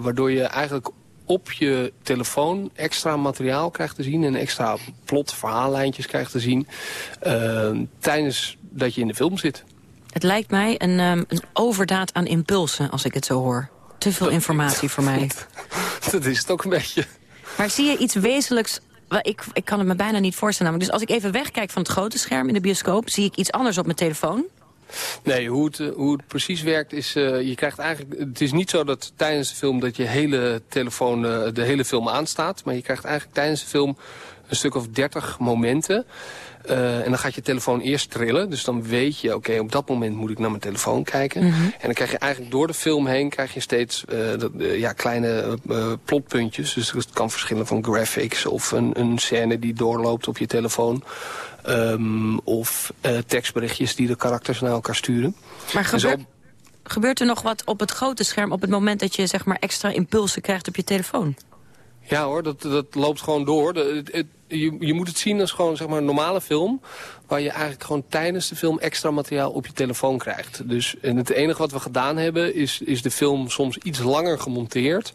waardoor je eigenlijk op je telefoon extra materiaal krijgt te zien... en extra plot, verhaallijntjes krijgt te zien... tijdens dat je in de film zit.
Het lijkt mij een, um, een overdaad aan impulsen, als ik het zo hoor. Te veel informatie voor mij.
Dat is het ook een beetje.
Maar zie je iets wezenlijks ik, ik kan het me bijna niet voorstellen. Dus als ik even wegkijk van het grote scherm in de bioscoop... zie ik iets anders op mijn telefoon?
Nee, hoe het, hoe het precies werkt is... Uh, je krijgt eigenlijk, het is niet zo dat tijdens de film... dat je hele telefoon uh, de hele film aanstaat. Maar je krijgt eigenlijk tijdens de film een stuk of dertig momenten... Uh, en dan gaat je telefoon eerst trillen. Dus dan weet je, oké, okay, op dat moment moet ik naar mijn telefoon kijken. Mm -hmm. En dan krijg je eigenlijk door de film heen... krijg je steeds uh, de, uh, ja, kleine plotpuntjes. Dus het kan verschillen van graphics... of een, een scène die doorloopt op je telefoon. Um, of tekstberichtjes die de karakters naar elkaar sturen.
Maar gebeurt, gebeurt er nog wat op het grote scherm... op het moment dat je zeg maar, extra impulsen krijgt op je telefoon?
Ja hoor, dat, dat loopt gewoon door. Je, je moet het zien als gewoon zeg maar, een normale film... waar je eigenlijk gewoon tijdens de film extra materiaal op je telefoon krijgt. Dus, en het enige wat we gedaan hebben is, is de film soms iets langer gemonteerd...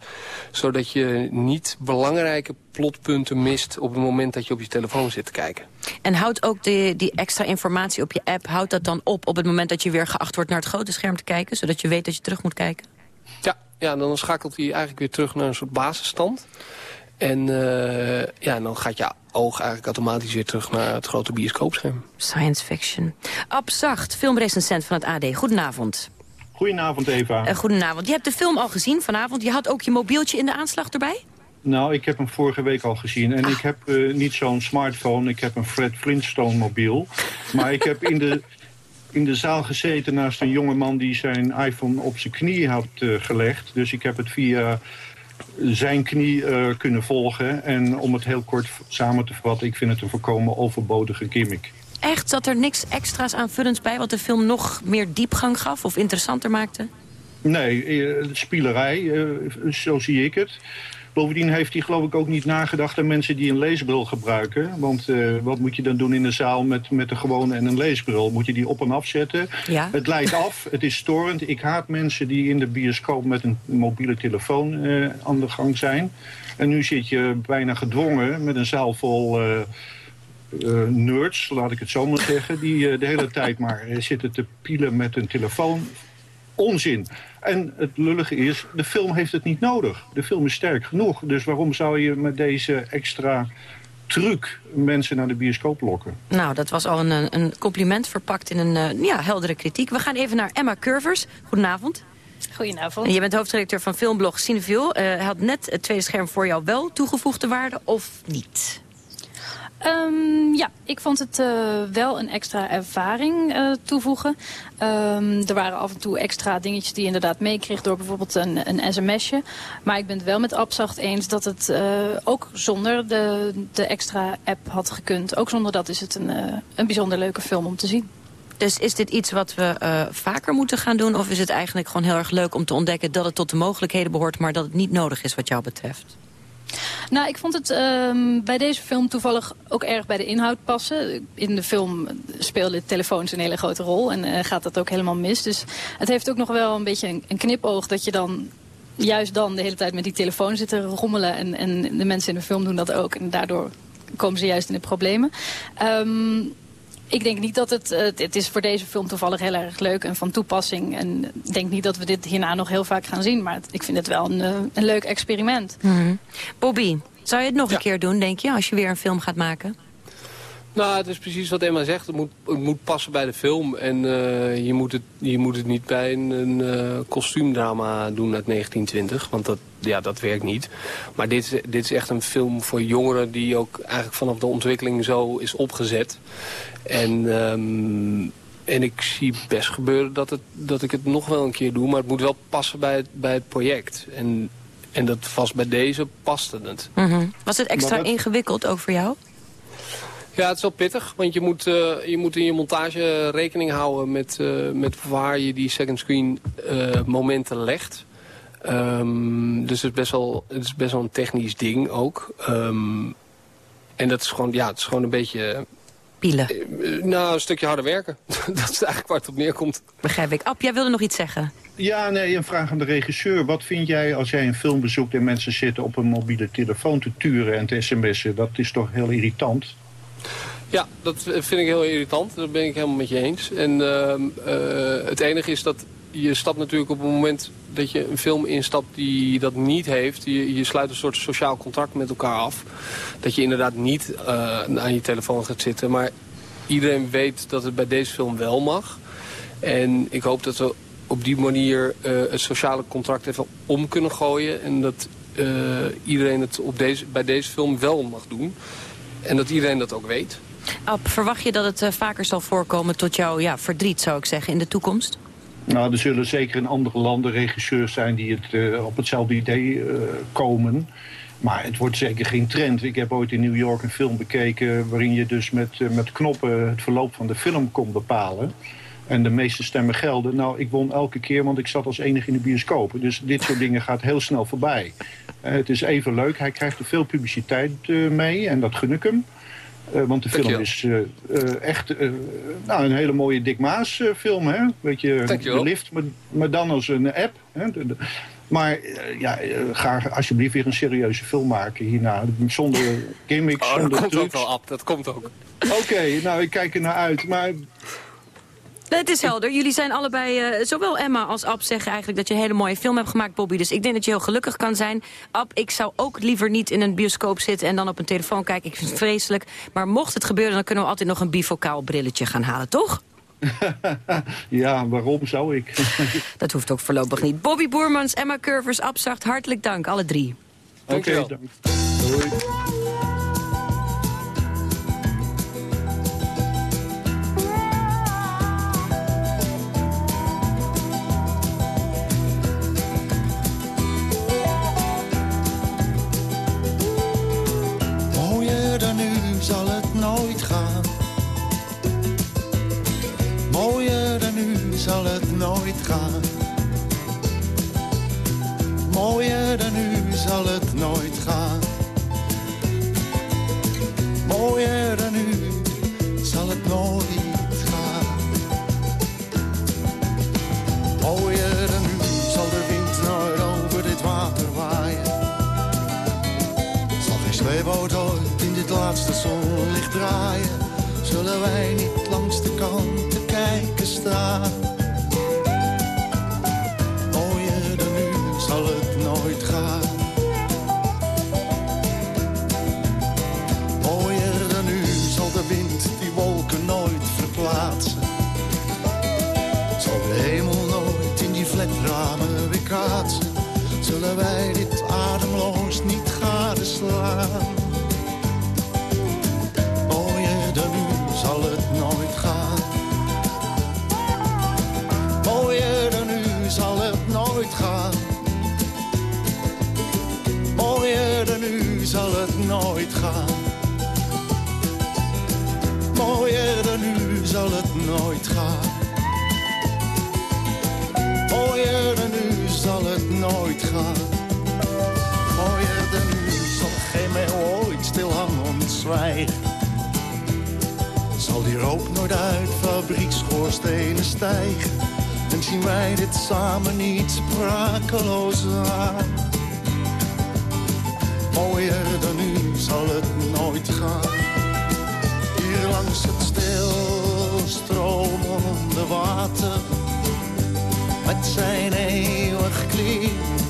zodat je niet belangrijke plotpunten mist op het moment dat je op je telefoon zit te kijken.
En houdt ook de, die extra informatie op je app, houdt dat dan op... op het moment dat je weer geacht wordt naar het grote scherm te kijken... zodat je weet dat je terug moet kijken?
Ja, ja dan schakelt hij eigenlijk weer terug naar een soort basisstand... En uh, ja, dan gaat je oog eigenlijk automatisch weer terug naar het grote bioscoopscherm.
Science fiction. Abzacht, filmrecensent van het AD. Goedenavond.
Goedenavond, Eva.
Uh, goedenavond. Je hebt de film al gezien vanavond. Je had ook je mobieltje in de aanslag erbij?
Nou, ik heb hem vorige week al gezien. En ah. ik heb uh, niet zo'n smartphone, ik heb een Fred Flintstone mobiel. Maar ik heb in de, in de zaal gezeten naast een jongeman... die zijn iPhone op zijn knie had uh, gelegd. Dus ik heb het via zijn knie uh, kunnen volgen. En om het heel kort samen te vatten, ik vind het een voorkomen overbodige gimmick.
Echt? Zat er niks extra's aanvullends bij wat de film nog meer diepgang gaf of interessanter maakte?
Nee, uh, spielerij, zo zie ik het. Bovendien heeft hij geloof ik ook niet nagedacht aan mensen die een leesbril gebruiken. Want uh, wat moet je dan doen in de zaal met, met een gewone en een leesbril? Moet je die op en afzetten?
Ja.
Het leidt af, het is storend. Ik haat mensen die in de bioscoop met een mobiele telefoon uh, aan de gang zijn. En nu zit je bijna gedwongen met een zaal vol... Uh, uh, nerds, laat ik het zo maar zeggen... die uh, de hele tijd maar zitten te pielen met een telefoon. Onzin. En het lullige is, de film heeft het niet nodig. De film is sterk genoeg. Dus waarom zou je met deze extra truc mensen naar de bioscoop lokken?
Nou, dat was al een, een compliment verpakt in een uh, ja, heldere kritiek. We gaan even naar Emma Curvers. Goedenavond.
Goedenavond.
En je bent hoofdredacteur van filmblog Cineville. Uh, had net het tweede scherm voor jou wel toegevoegde waarde of niet?
Um, ja, ik vond het uh, wel een extra ervaring uh, toevoegen. Um, er waren af en toe extra dingetjes die je inderdaad meekreeg door bijvoorbeeld een, een sms'je. Maar ik ben het wel met Abzacht eens dat het uh, ook zonder de, de extra app had gekund. Ook zonder dat is het een, een bijzonder leuke film om te zien.
Dus is dit iets wat we vaker moeten gaan doen? Of is het eigenlijk gewoon heel erg leuk om te ontdekken dat het tot de mogelijkheden behoort... maar dat het niet nodig is wat jou betreft?
Nou, ik vond het um, bij deze film toevallig ook erg bij de inhoud passen. In de film spelen telefoons een hele grote rol en uh, gaat dat ook helemaal mis. Dus het heeft ook nog wel een beetje een, knipoog dat je dan juist dan de hele tijd met die telefoon zitten rommelen. En, en de mensen in de film doen dat ook. En daardoor komen ze juist in de problemen. Ehm, ik denk niet dat het... Uh, het is voor deze film toevallig heel erg leuk en van toepassing. En ik denk niet dat we dit hierna nog heel vaak gaan zien. Maar ik vind het wel een, een leuk experiment.
Mm Bobby, zou je het nog een keer doen, denk je, als je weer een film gaat maken?
Nou, het is precies wat Emma zegt. Het moet, het moet passen bij de film. En uh, je, moet het, je moet het niet bij een, een uh, kostuumdrama doen uit 1920. Want dat, ja, dat werkt niet. Maar dit, dit is echt een film voor jongeren... die ook eigenlijk vanaf de ontwikkeling zo is opgezet. En... Um, en ik zie best gebeuren dat, het, dat ik het nog wel een keer doe. Maar het moet wel passen bij het, bij het project. En, en dat vast bij deze paste het.
Mm -hmm. Was het extra ingewikkeld ook voor jou?
Ja, het is wel pittig, want je moet, uh, je moet in je montage rekening houden met, uh, met waar je die second screen uh, momenten legt. Um, dus het is, best wel, het is best wel een technisch ding ook. Um, en dat is gewoon, ja, het is gewoon een beetje...
Pielen?
nou, een stukje harder werken. dat is eigenlijk waar het op neerkomt.
Begrijp ik. Ab, jij wilde nog iets zeggen?
Ja, nee, een vraag aan de regisseur. Wat vind jij als jij een film bezoekt en mensen zitten op een mobiele telefoon te turen en te sms'en? Dat is toch heel irritant?
Ja, dat vind ik heel irritant. Dat ben ik helemaal met je eens. En uh, uh, het enige is dat je stapt natuurlijk op het moment dat je een film instapt die dat niet heeft. Je, je sluit een soort sociaal contract met elkaar af. Dat je inderdaad niet uh, aan je telefoon gaat zitten. Maar iedereen weet dat het bij deze film wel mag. En ik hoop dat we op die manier het sociale contract even om kunnen gooien. En dat iedereen het op deze, bij deze film wel mag doen. En dat iedereen dat ook weet.
Ab, verwacht je dat het vaker zal voorkomen tot jouw ja, verdriet, zou ik zeggen, in de toekomst?
Nou, er zullen zeker in andere landen regisseurs zijn die het, uh, op hetzelfde idee uh, komen. Maar het wordt zeker geen trend. Ik heb ooit in New York een film bekeken... waarin je dus met, met knoppen het verloop van de film kon bepalen. En de meeste stemmen gelden. Nou, ik won elke keer, want ik zat als enige in de bioscoop. Dus dit soort dingen gaat heel snel voorbij. het is even leuk. Hij krijgt er veel publiciteit mee en dat gun ik hem. Uh, want de film is uh, uh, echt nou, een hele mooie Dick Maas film. Hè? Weet je, de lift, maar, maar, dan als een app. Hè? De, de, maar ja, ga alsjeblieft weer een serieuze film maken hierna. Zonder gimmicks,
oh,
zonder
dat komt
trucs.
ook wel, Ab. Dat komt ook.
Oké, okay, nou, ik kijk er naar uit. Maar
het is helder. Jullie zijn allebei, uh, zowel Emma als Ab zeggen eigenlijk dat je een hele mooie film hebt gemaakt, Bobby. Dus ik denk dat je heel gelukkig kan zijn. Ab, ik zou ook liever niet in een bioscoop zitten en dan op een telefoon kijken. Ik vind het vreselijk. Maar mocht het gebeuren, dan kunnen we altijd nog een bifocaal brilletje gaan halen, toch?
ja, waarom zou ik?
dat hoeft ook voorlopig niet. Bobby Boermans, Emma Curvers, Ab Zacht, hartelijk dank, alle drie.
Oké, okay, dank. Doei.
Mooier dan nu zal het nooit gaan. Mooier dan nu zal het nooit gaan. Mooier dan nu zal de wind nooit over dit water waaien. Zal geen zweeboot ooit in dit laatste zonlicht draaien, zullen wij niet langs de kant te kijken staan. Nooit gaan. Mooier dan nu zal het nooit gaan. Mooier dan nu zal het nooit gaan. Mooier dan nu zal geen meer ooit stilhangend zwijgen zal die rook nooit uit fabriekschoorstenen stijgen. En zien wij dit samen niet sprakeloos aan. Mooier dan nu zal het nooit gaan. Hier langs het stilstromende water. Met zijn eeuwig klinkend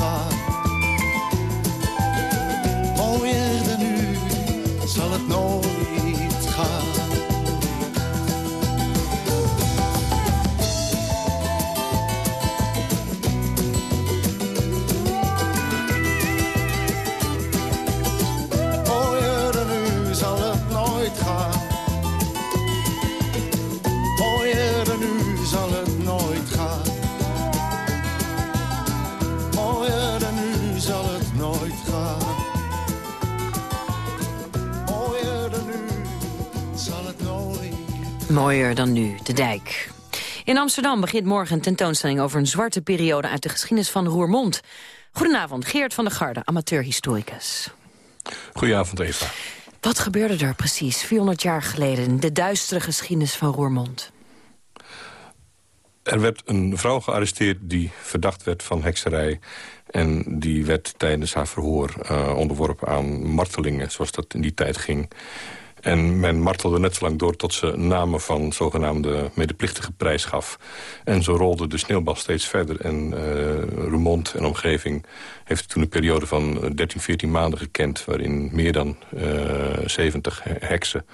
gaat. Mooier dan Mooier dan nu,
de dijk. In Amsterdam begint morgen een tentoonstelling over een zwarte periode uit de geschiedenis van Roermond. Goedenavond, Geert van der Garde, amateurhistoricus.
Goedenavond, Eva.
Wat gebeurde er precies 400 jaar geleden in de duistere geschiedenis van Roermond?
Er werd een vrouw gearresteerd die verdacht werd van hekserij. En die werd tijdens haar verhoor eh, onderworpen aan martelingen, zoals dat in die tijd ging. En men martelde net zo lang door tot ze namen van zogenaamde medeplichtige prijs gaf. En zo rolde de sneeuwbal steeds verder. En uh, en omgeving heeft toen een periode van 13, 14 maanden gekend... waarin meer dan uh, 70 heksen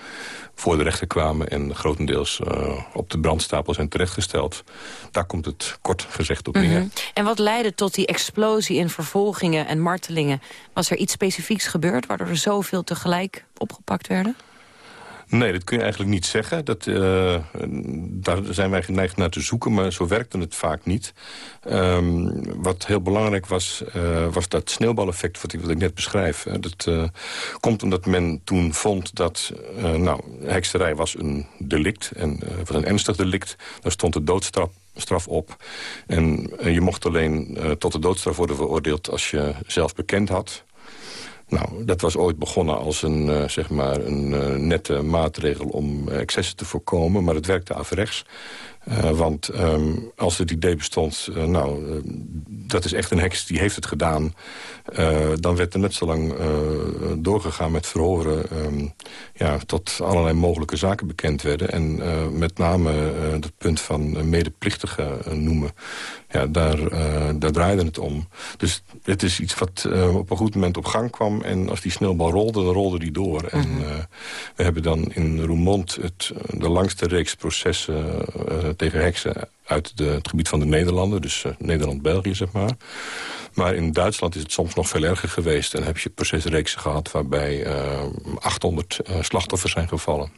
voor de rechter kwamen... en grotendeels uh, op de brandstapel zijn terechtgesteld. Daar komt het kort gezegd op neer. -hmm.
En wat leidde tot die explosie in vervolgingen en martelingen? Was er iets specifieks gebeurd... waardoor er zoveel tegelijk opgepakt werden?
Nee, dat kun je eigenlijk niet zeggen. Dat, uh, daar zijn wij geneigd naar te zoeken, maar zo werkte het vaak niet. Um, wat heel belangrijk was, uh, was dat sneeuwbaleffect wat ik, wat ik net beschrijf. Dat uh, komt omdat men toen vond dat nou, hekserij was een delict. En was een ernstig delict. Daar stond de doodstraf straf op. En je mocht alleen tot de doodstraf worden veroordeeld als je zelf bekend had. Nou, dat was ooit begonnen als een, uh, zeg maar een uh, nette maatregel om uh, excessen te voorkomen. Maar het werkte averechts. Want um, als het idee bestond, nou, dat is echt een heks, die heeft het gedaan. dan werd er net zo lang doorgegaan met verhoren... Um, ja, tot allerlei mogelijke zaken bekend werden. En met name het punt van medeplichtige noemen ja, daar, daar draaide het om. Dus het is iets wat op een goed moment op gang kwam. En als die sneeuwbal rolde, dan rolde die door. En uh, we hebben dan in Roermond het, de langste reeks processen tegen heksen... uit de, het gebied van de Nederlanden, dus Nederland-België, zeg maar. Maar in Duitsland is het soms nog veel erger geweest. En heb je procesreeksen gehad waarbij 800 slachtoffers zijn gevallen.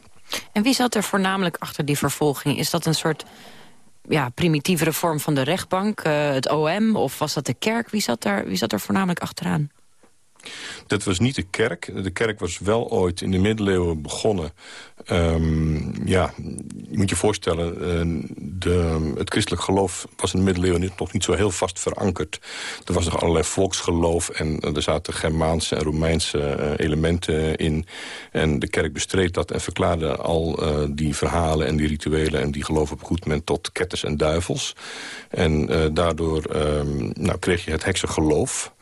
En wie zat er voornamelijk achter die vervolging? Is dat een soort ja, primitievere vorm van de rechtbank, het OM, of was dat de kerk? Wie zat, daar, wie zat er voornamelijk achteraan?
Dat was niet de kerk. De kerk was wel ooit in de middeleeuwen begonnen. Um, ja, je moet je voorstellen, uh, de, het christelijk geloof was in de middeleeuwen nog niet zo heel vast verankerd. Er was nog allerlei volksgeloof en er zaten Germaanse en Romeinse uh, elementen in. En de kerk bestreed dat en verklaarde al die verhalen en die rituelen en die geloof op goed moment tot ketters en duivels. En daardoor um, nou, kreeg je het heksengeloof.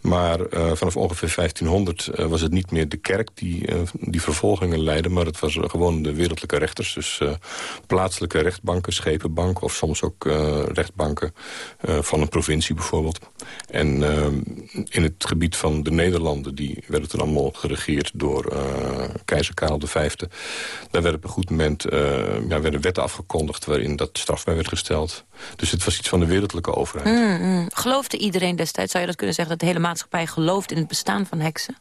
Maar uh, vanaf ongeveer 1500 uh, was het niet meer de kerk die, uh, die vervolgingen leidde... maar het was gewoon de wereldlijke rechters. Dus plaatselijke rechtbanken, schepenbanken... of soms ook rechtbanken van een provincie bijvoorbeeld. En in het gebied van de Nederlanden... die werden toen allemaal geregeerd door keizer Karel V. Daar werden op een goed moment ja, werden wetten afgekondigd... waarin dat strafbaar werd gesteld. Dus het was iets van de wereldlijke overheid.
Mm, mm. Geloofde iedereen destijds, zou je dat kunnen zeggen... dat de hele maatschappij gelooft in het bestaan van heksen?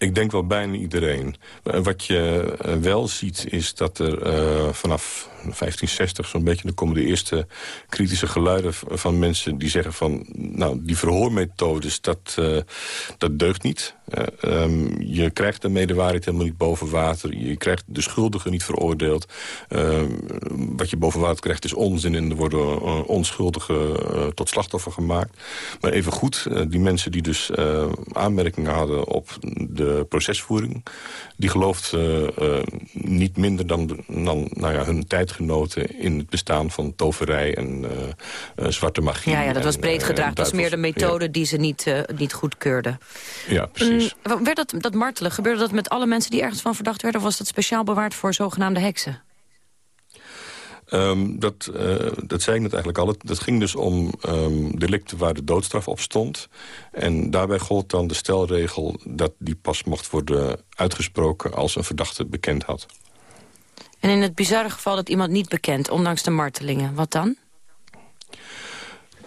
Ik denk wel bijna iedereen. Wat je eh, wel ziet is dat er uh, vanaf 1560 zo'n beetje... dan komen de eerste kritische geluiden van mensen die zeggen van... nou, die verhoormethodes, dat, uh, dat deugt niet. Uh, um, je krijgt de waarheid helemaal niet boven water. Je krijgt de schuldigen niet veroordeeld. Uh, wat je boven water krijgt is onzin... en er worden onschuldigen tot slachtoffer gemaakt. Maar even goed, die mensen die dus aanmerkingen hadden op de procesvoering... die geloofden niet minder dan, dan nou ja, hun tijd genoten in het bestaan van toverij en uh, zwarte magie.
Ja, ja dat was breed gedragen. dat was meer de methode die ze niet, niet goedkeurden.
Ja, precies.
Mm, werd dat, dat martelen, gebeurde dat met alle mensen die ergens van verdacht werden... of was dat speciaal bewaard voor zogenaamde heksen?
Um, dat, uh, dat zei ik net eigenlijk al. Dat ging dus om um, delicten waar de doodstraf op stond. En daarbij gold dan de stelregel dat die pas mocht worden uitgesproken... als een verdachte bekend had.
En in het bizarre geval dat iemand niet bekend, ondanks de martelingen, wat dan?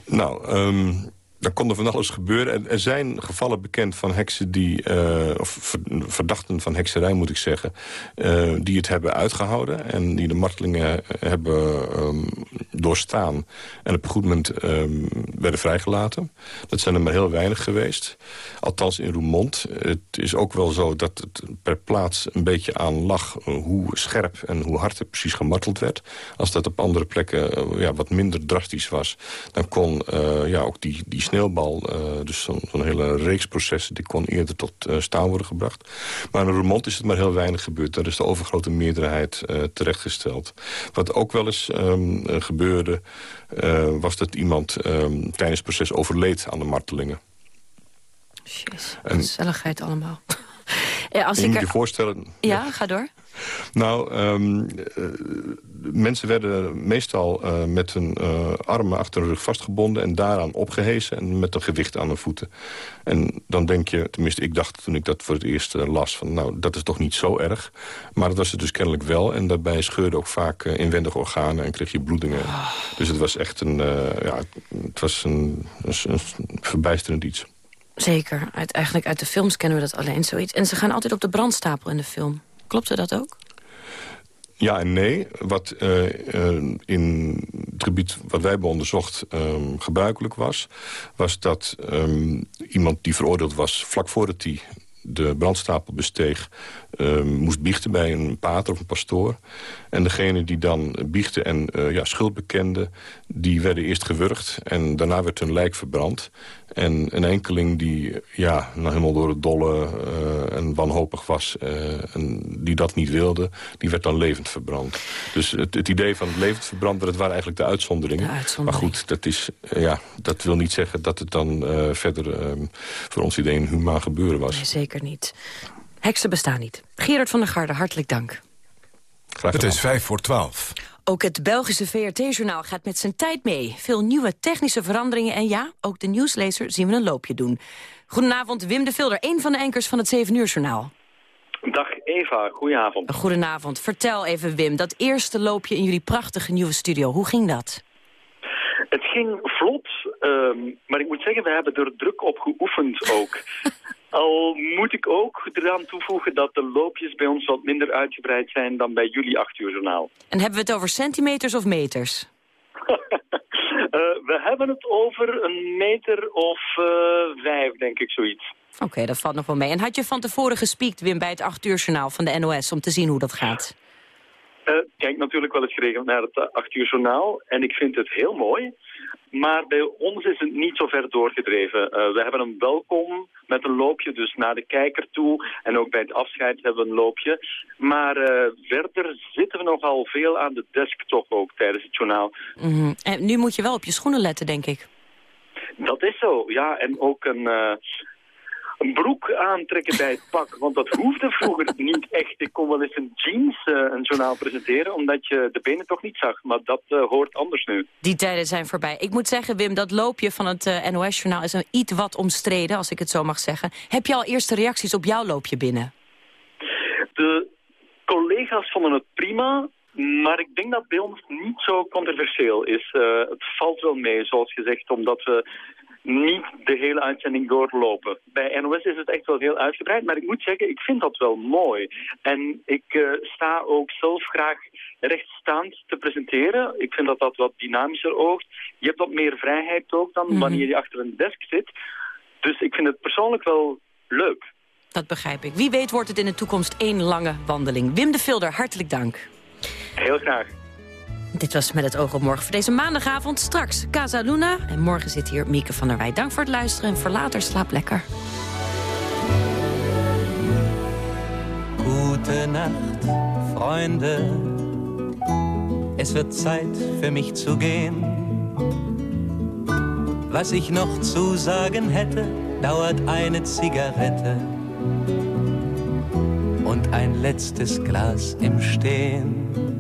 Nou, um, er kon er van alles gebeuren. Er, zijn gevallen bekend van heksen die, uh, of verdachten van hekserij moet ik zeggen, uh, die het hebben uitgehouden en die de martelingen hebben um, doorstaan. En op een goed moment um, werden vrijgelaten. Dat zijn er maar heel weinig geweest. Althans in Roermond. Het is ook wel zo dat het per plaats een beetje aan lag hoe scherp en hoe hard het precies gemarteld werd. Als dat op andere plekken ja, wat minder drastisch was, dan kon ja, ook die, die sneeuwbal, uh, dus zo'n zo hele reeks processen... die kon eerder tot uh, staan worden gebracht. Maar in Roermond is het maar heel weinig gebeurd. Daar is de overgrote meerderheid uh, terechtgesteld. Wat ook wel eens um, gebeurde, was dat iemand um, tijdens het proces overleed aan de martelingen.
Jezus, gezelligheid allemaal.
ja, als je ik je voorstellen...
Ja, ga door.
Nou, um, uh, mensen werden meestal uh, met hun uh, armen achter hun rug vastgebonden... en daaraan opgehezen en met een gewicht aan hun voeten. En dan denk je, tenminste ik dacht toen ik dat voor het eerst las... van nou, dat is toch niet zo erg. Maar dat was het dus kennelijk wel. En daarbij scheurde ook vaak inwendige organen en kreeg je bloedingen. Oh. Dus het was echt een, ja, het was een, een, een verbijsterend iets.
Zeker. Uit, eigenlijk uit de films kennen we dat alleen zoiets. En ze gaan altijd op de brandstapel in de film. Klopte dat ook?
Ja en nee. Wat uh, uh, in het gebied wat wij hebben onderzocht um, gebruikelijk was... was dat um, iemand die veroordeeld was vlak voordat hij de brandstapel besteeg... Um, moest biechten bij een pater of een pastoor. En degene die dan biechten en uh, ja, schuld bekende... die werden eerst gewurgd en daarna werd hun lijk verbrand. En een enkeling die ja, nou helemaal door het dolle uh, en wanhopig was... Uh, en die dat niet wilde, die werd dan levend verbrand. Dus het, het idee van levend verbrand, dat waren eigenlijk de uitzonderingen.
De uitzondering.
Maar goed, dat, is, ja, dat wil niet zeggen dat het dan verder ehm, voor ons idee een humaan gebeuren was.
Nee, zeker niet. Heksen bestaan niet. Gerard van der Garde, hartelijk dank.
Graag het is vijf voor twaalf.
Ook het Belgische VRT-journaal gaat met zijn tijd mee. Veel nieuwe technische veranderingen en ja, ook de nieuwslezer zien we een loopje doen. Goedenavond, Wim de Vilder, een van de enkers van het 7 uur journaal.
Dag Eva, goedenavond.
Goedenavond. Vertel even Wim, dat eerste loopje in jullie prachtige nieuwe studio, hoe ging dat?
Het ging vlot, um, maar ik moet zeggen, we hebben er druk op geoefend ook. Al moet ik ook eraan toevoegen dat de loopjes bij ons wat minder uitgebreid zijn dan bij jullie 8 uur journaal.
En hebben we het over centimeters of meters?
we hebben het over een meter of uh, vijf, denk ik, zoiets.
Oké, dat valt nog wel mee. En had je van tevoren gespiekt, Wim, bij het 8 uur journaal van de NOS... om te zien hoe dat gaat?
Uh, kijk natuurlijk wel eens geregeld naar het 8 uur journaal. En ik vind het heel mooi. Maar bij ons is het niet zo ver doorgedreven. Uh, we hebben een welkom met een loopje, dus naar de kijker toe. En ook bij het afscheid hebben we een loopje. Maar uh, verder zitten we nogal veel aan de desk toch ook tijdens het journaal.
Mm -hmm. En nu moet je wel op je schoenen letten, denk ik.
Dat is zo, ja. En ook een, uh, een broek aantrekken bij het pak. Want dat hoefde vroeger niet echt. Ik kon wel eens een jeans uh, een journaal presenteren, omdat je de benen toch niet zag. Maar dat uh, hoort anders nu.
Die tijden zijn voorbij. Ik moet zeggen, Wim, dat loopje van het uh, NOS-journaal is een iets wat omstreden, als ik het zo mag zeggen. Heb je al eerste reacties op jouw loopje binnen?
De collega's vonden het prima. Maar ik denk dat bij ons niet zo controversieel is. Uh, het valt wel mee, zoals gezegd, omdat we niet de hele uitzending doorlopen. Bij NOS is het echt wel heel uitgebreid, maar ik moet zeggen, ik vind dat wel mooi. En ik uh, sta ook zelf graag rechtstaand te presenteren. Ik vind dat dat wat dynamischer oogt. Je hebt wat meer vrijheid ook dan -hmm. wanneer je achter een desk zit. Dus ik vind het persoonlijk wel leuk.
Dat begrijp ik. Wie weet wordt het in de toekomst één lange wandeling. Wim de Vilder, hartelijk dank.
Heel graag.
Dit was Met het oog op morgen voor deze maandagavond. Straks Casa Luna. En morgen zit hier Mieke van der Wij. Dank voor het luisteren en voor later slaap lekker.
Gute Nacht, Freunde. Es wird Zeit für mich zu gehen. Was ich noch zu sagen hätte, dauert eine Zigarette und ein letztes Glas im Stehen.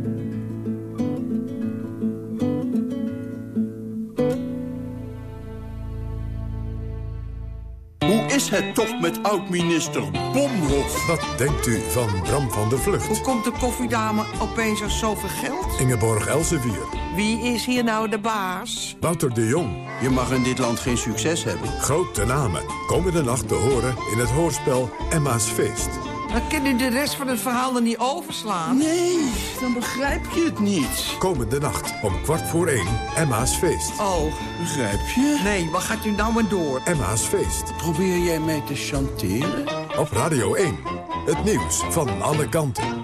Het toch met oud-minister Bomhoff?
Wat denkt u van Bram van der Vlucht?
Hoe komt de koffiedame opeens aan zoveel geld?
Ingeborg Elsevier.
Wie is hier nou de baas?
Wouter de Jong.
Je mag in dit land geen succes hebben.
Grote namen. Komende nacht te horen in het hoorspel Emma's Feest.
Dan kun je de rest van het verhaal er niet overslaan.
Nee, dan begrijp je het niet.
Komende nacht om kwart voor één Emma's Feest.
Oh.
Begrijp je?
Nee, wat gaat u nou maar door?
Emma's Feest.
Probeer jij mij te chanteren?
Op Radio 1. Het nieuws van alle kanten.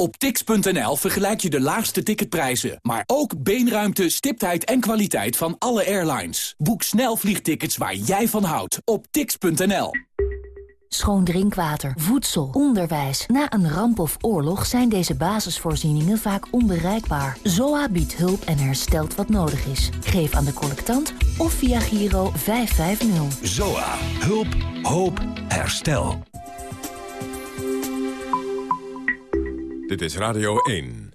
Op tix.nl vergelijk je de laagste ticketprijzen, maar ook beenruimte, stiptheid en kwaliteit van alle airlines. Boek snel vliegtickets waar jij van houdt op tix.nl.
Schoon drinkwater, voedsel, onderwijs. Na een ramp of oorlog zijn deze basisvoorzieningen vaak onbereikbaar. ZOA biedt hulp en herstelt wat nodig is. Geef aan de collectant of via Giro 550.
ZOA. Hulp, hoop, herstel.
Dit is Radio 1.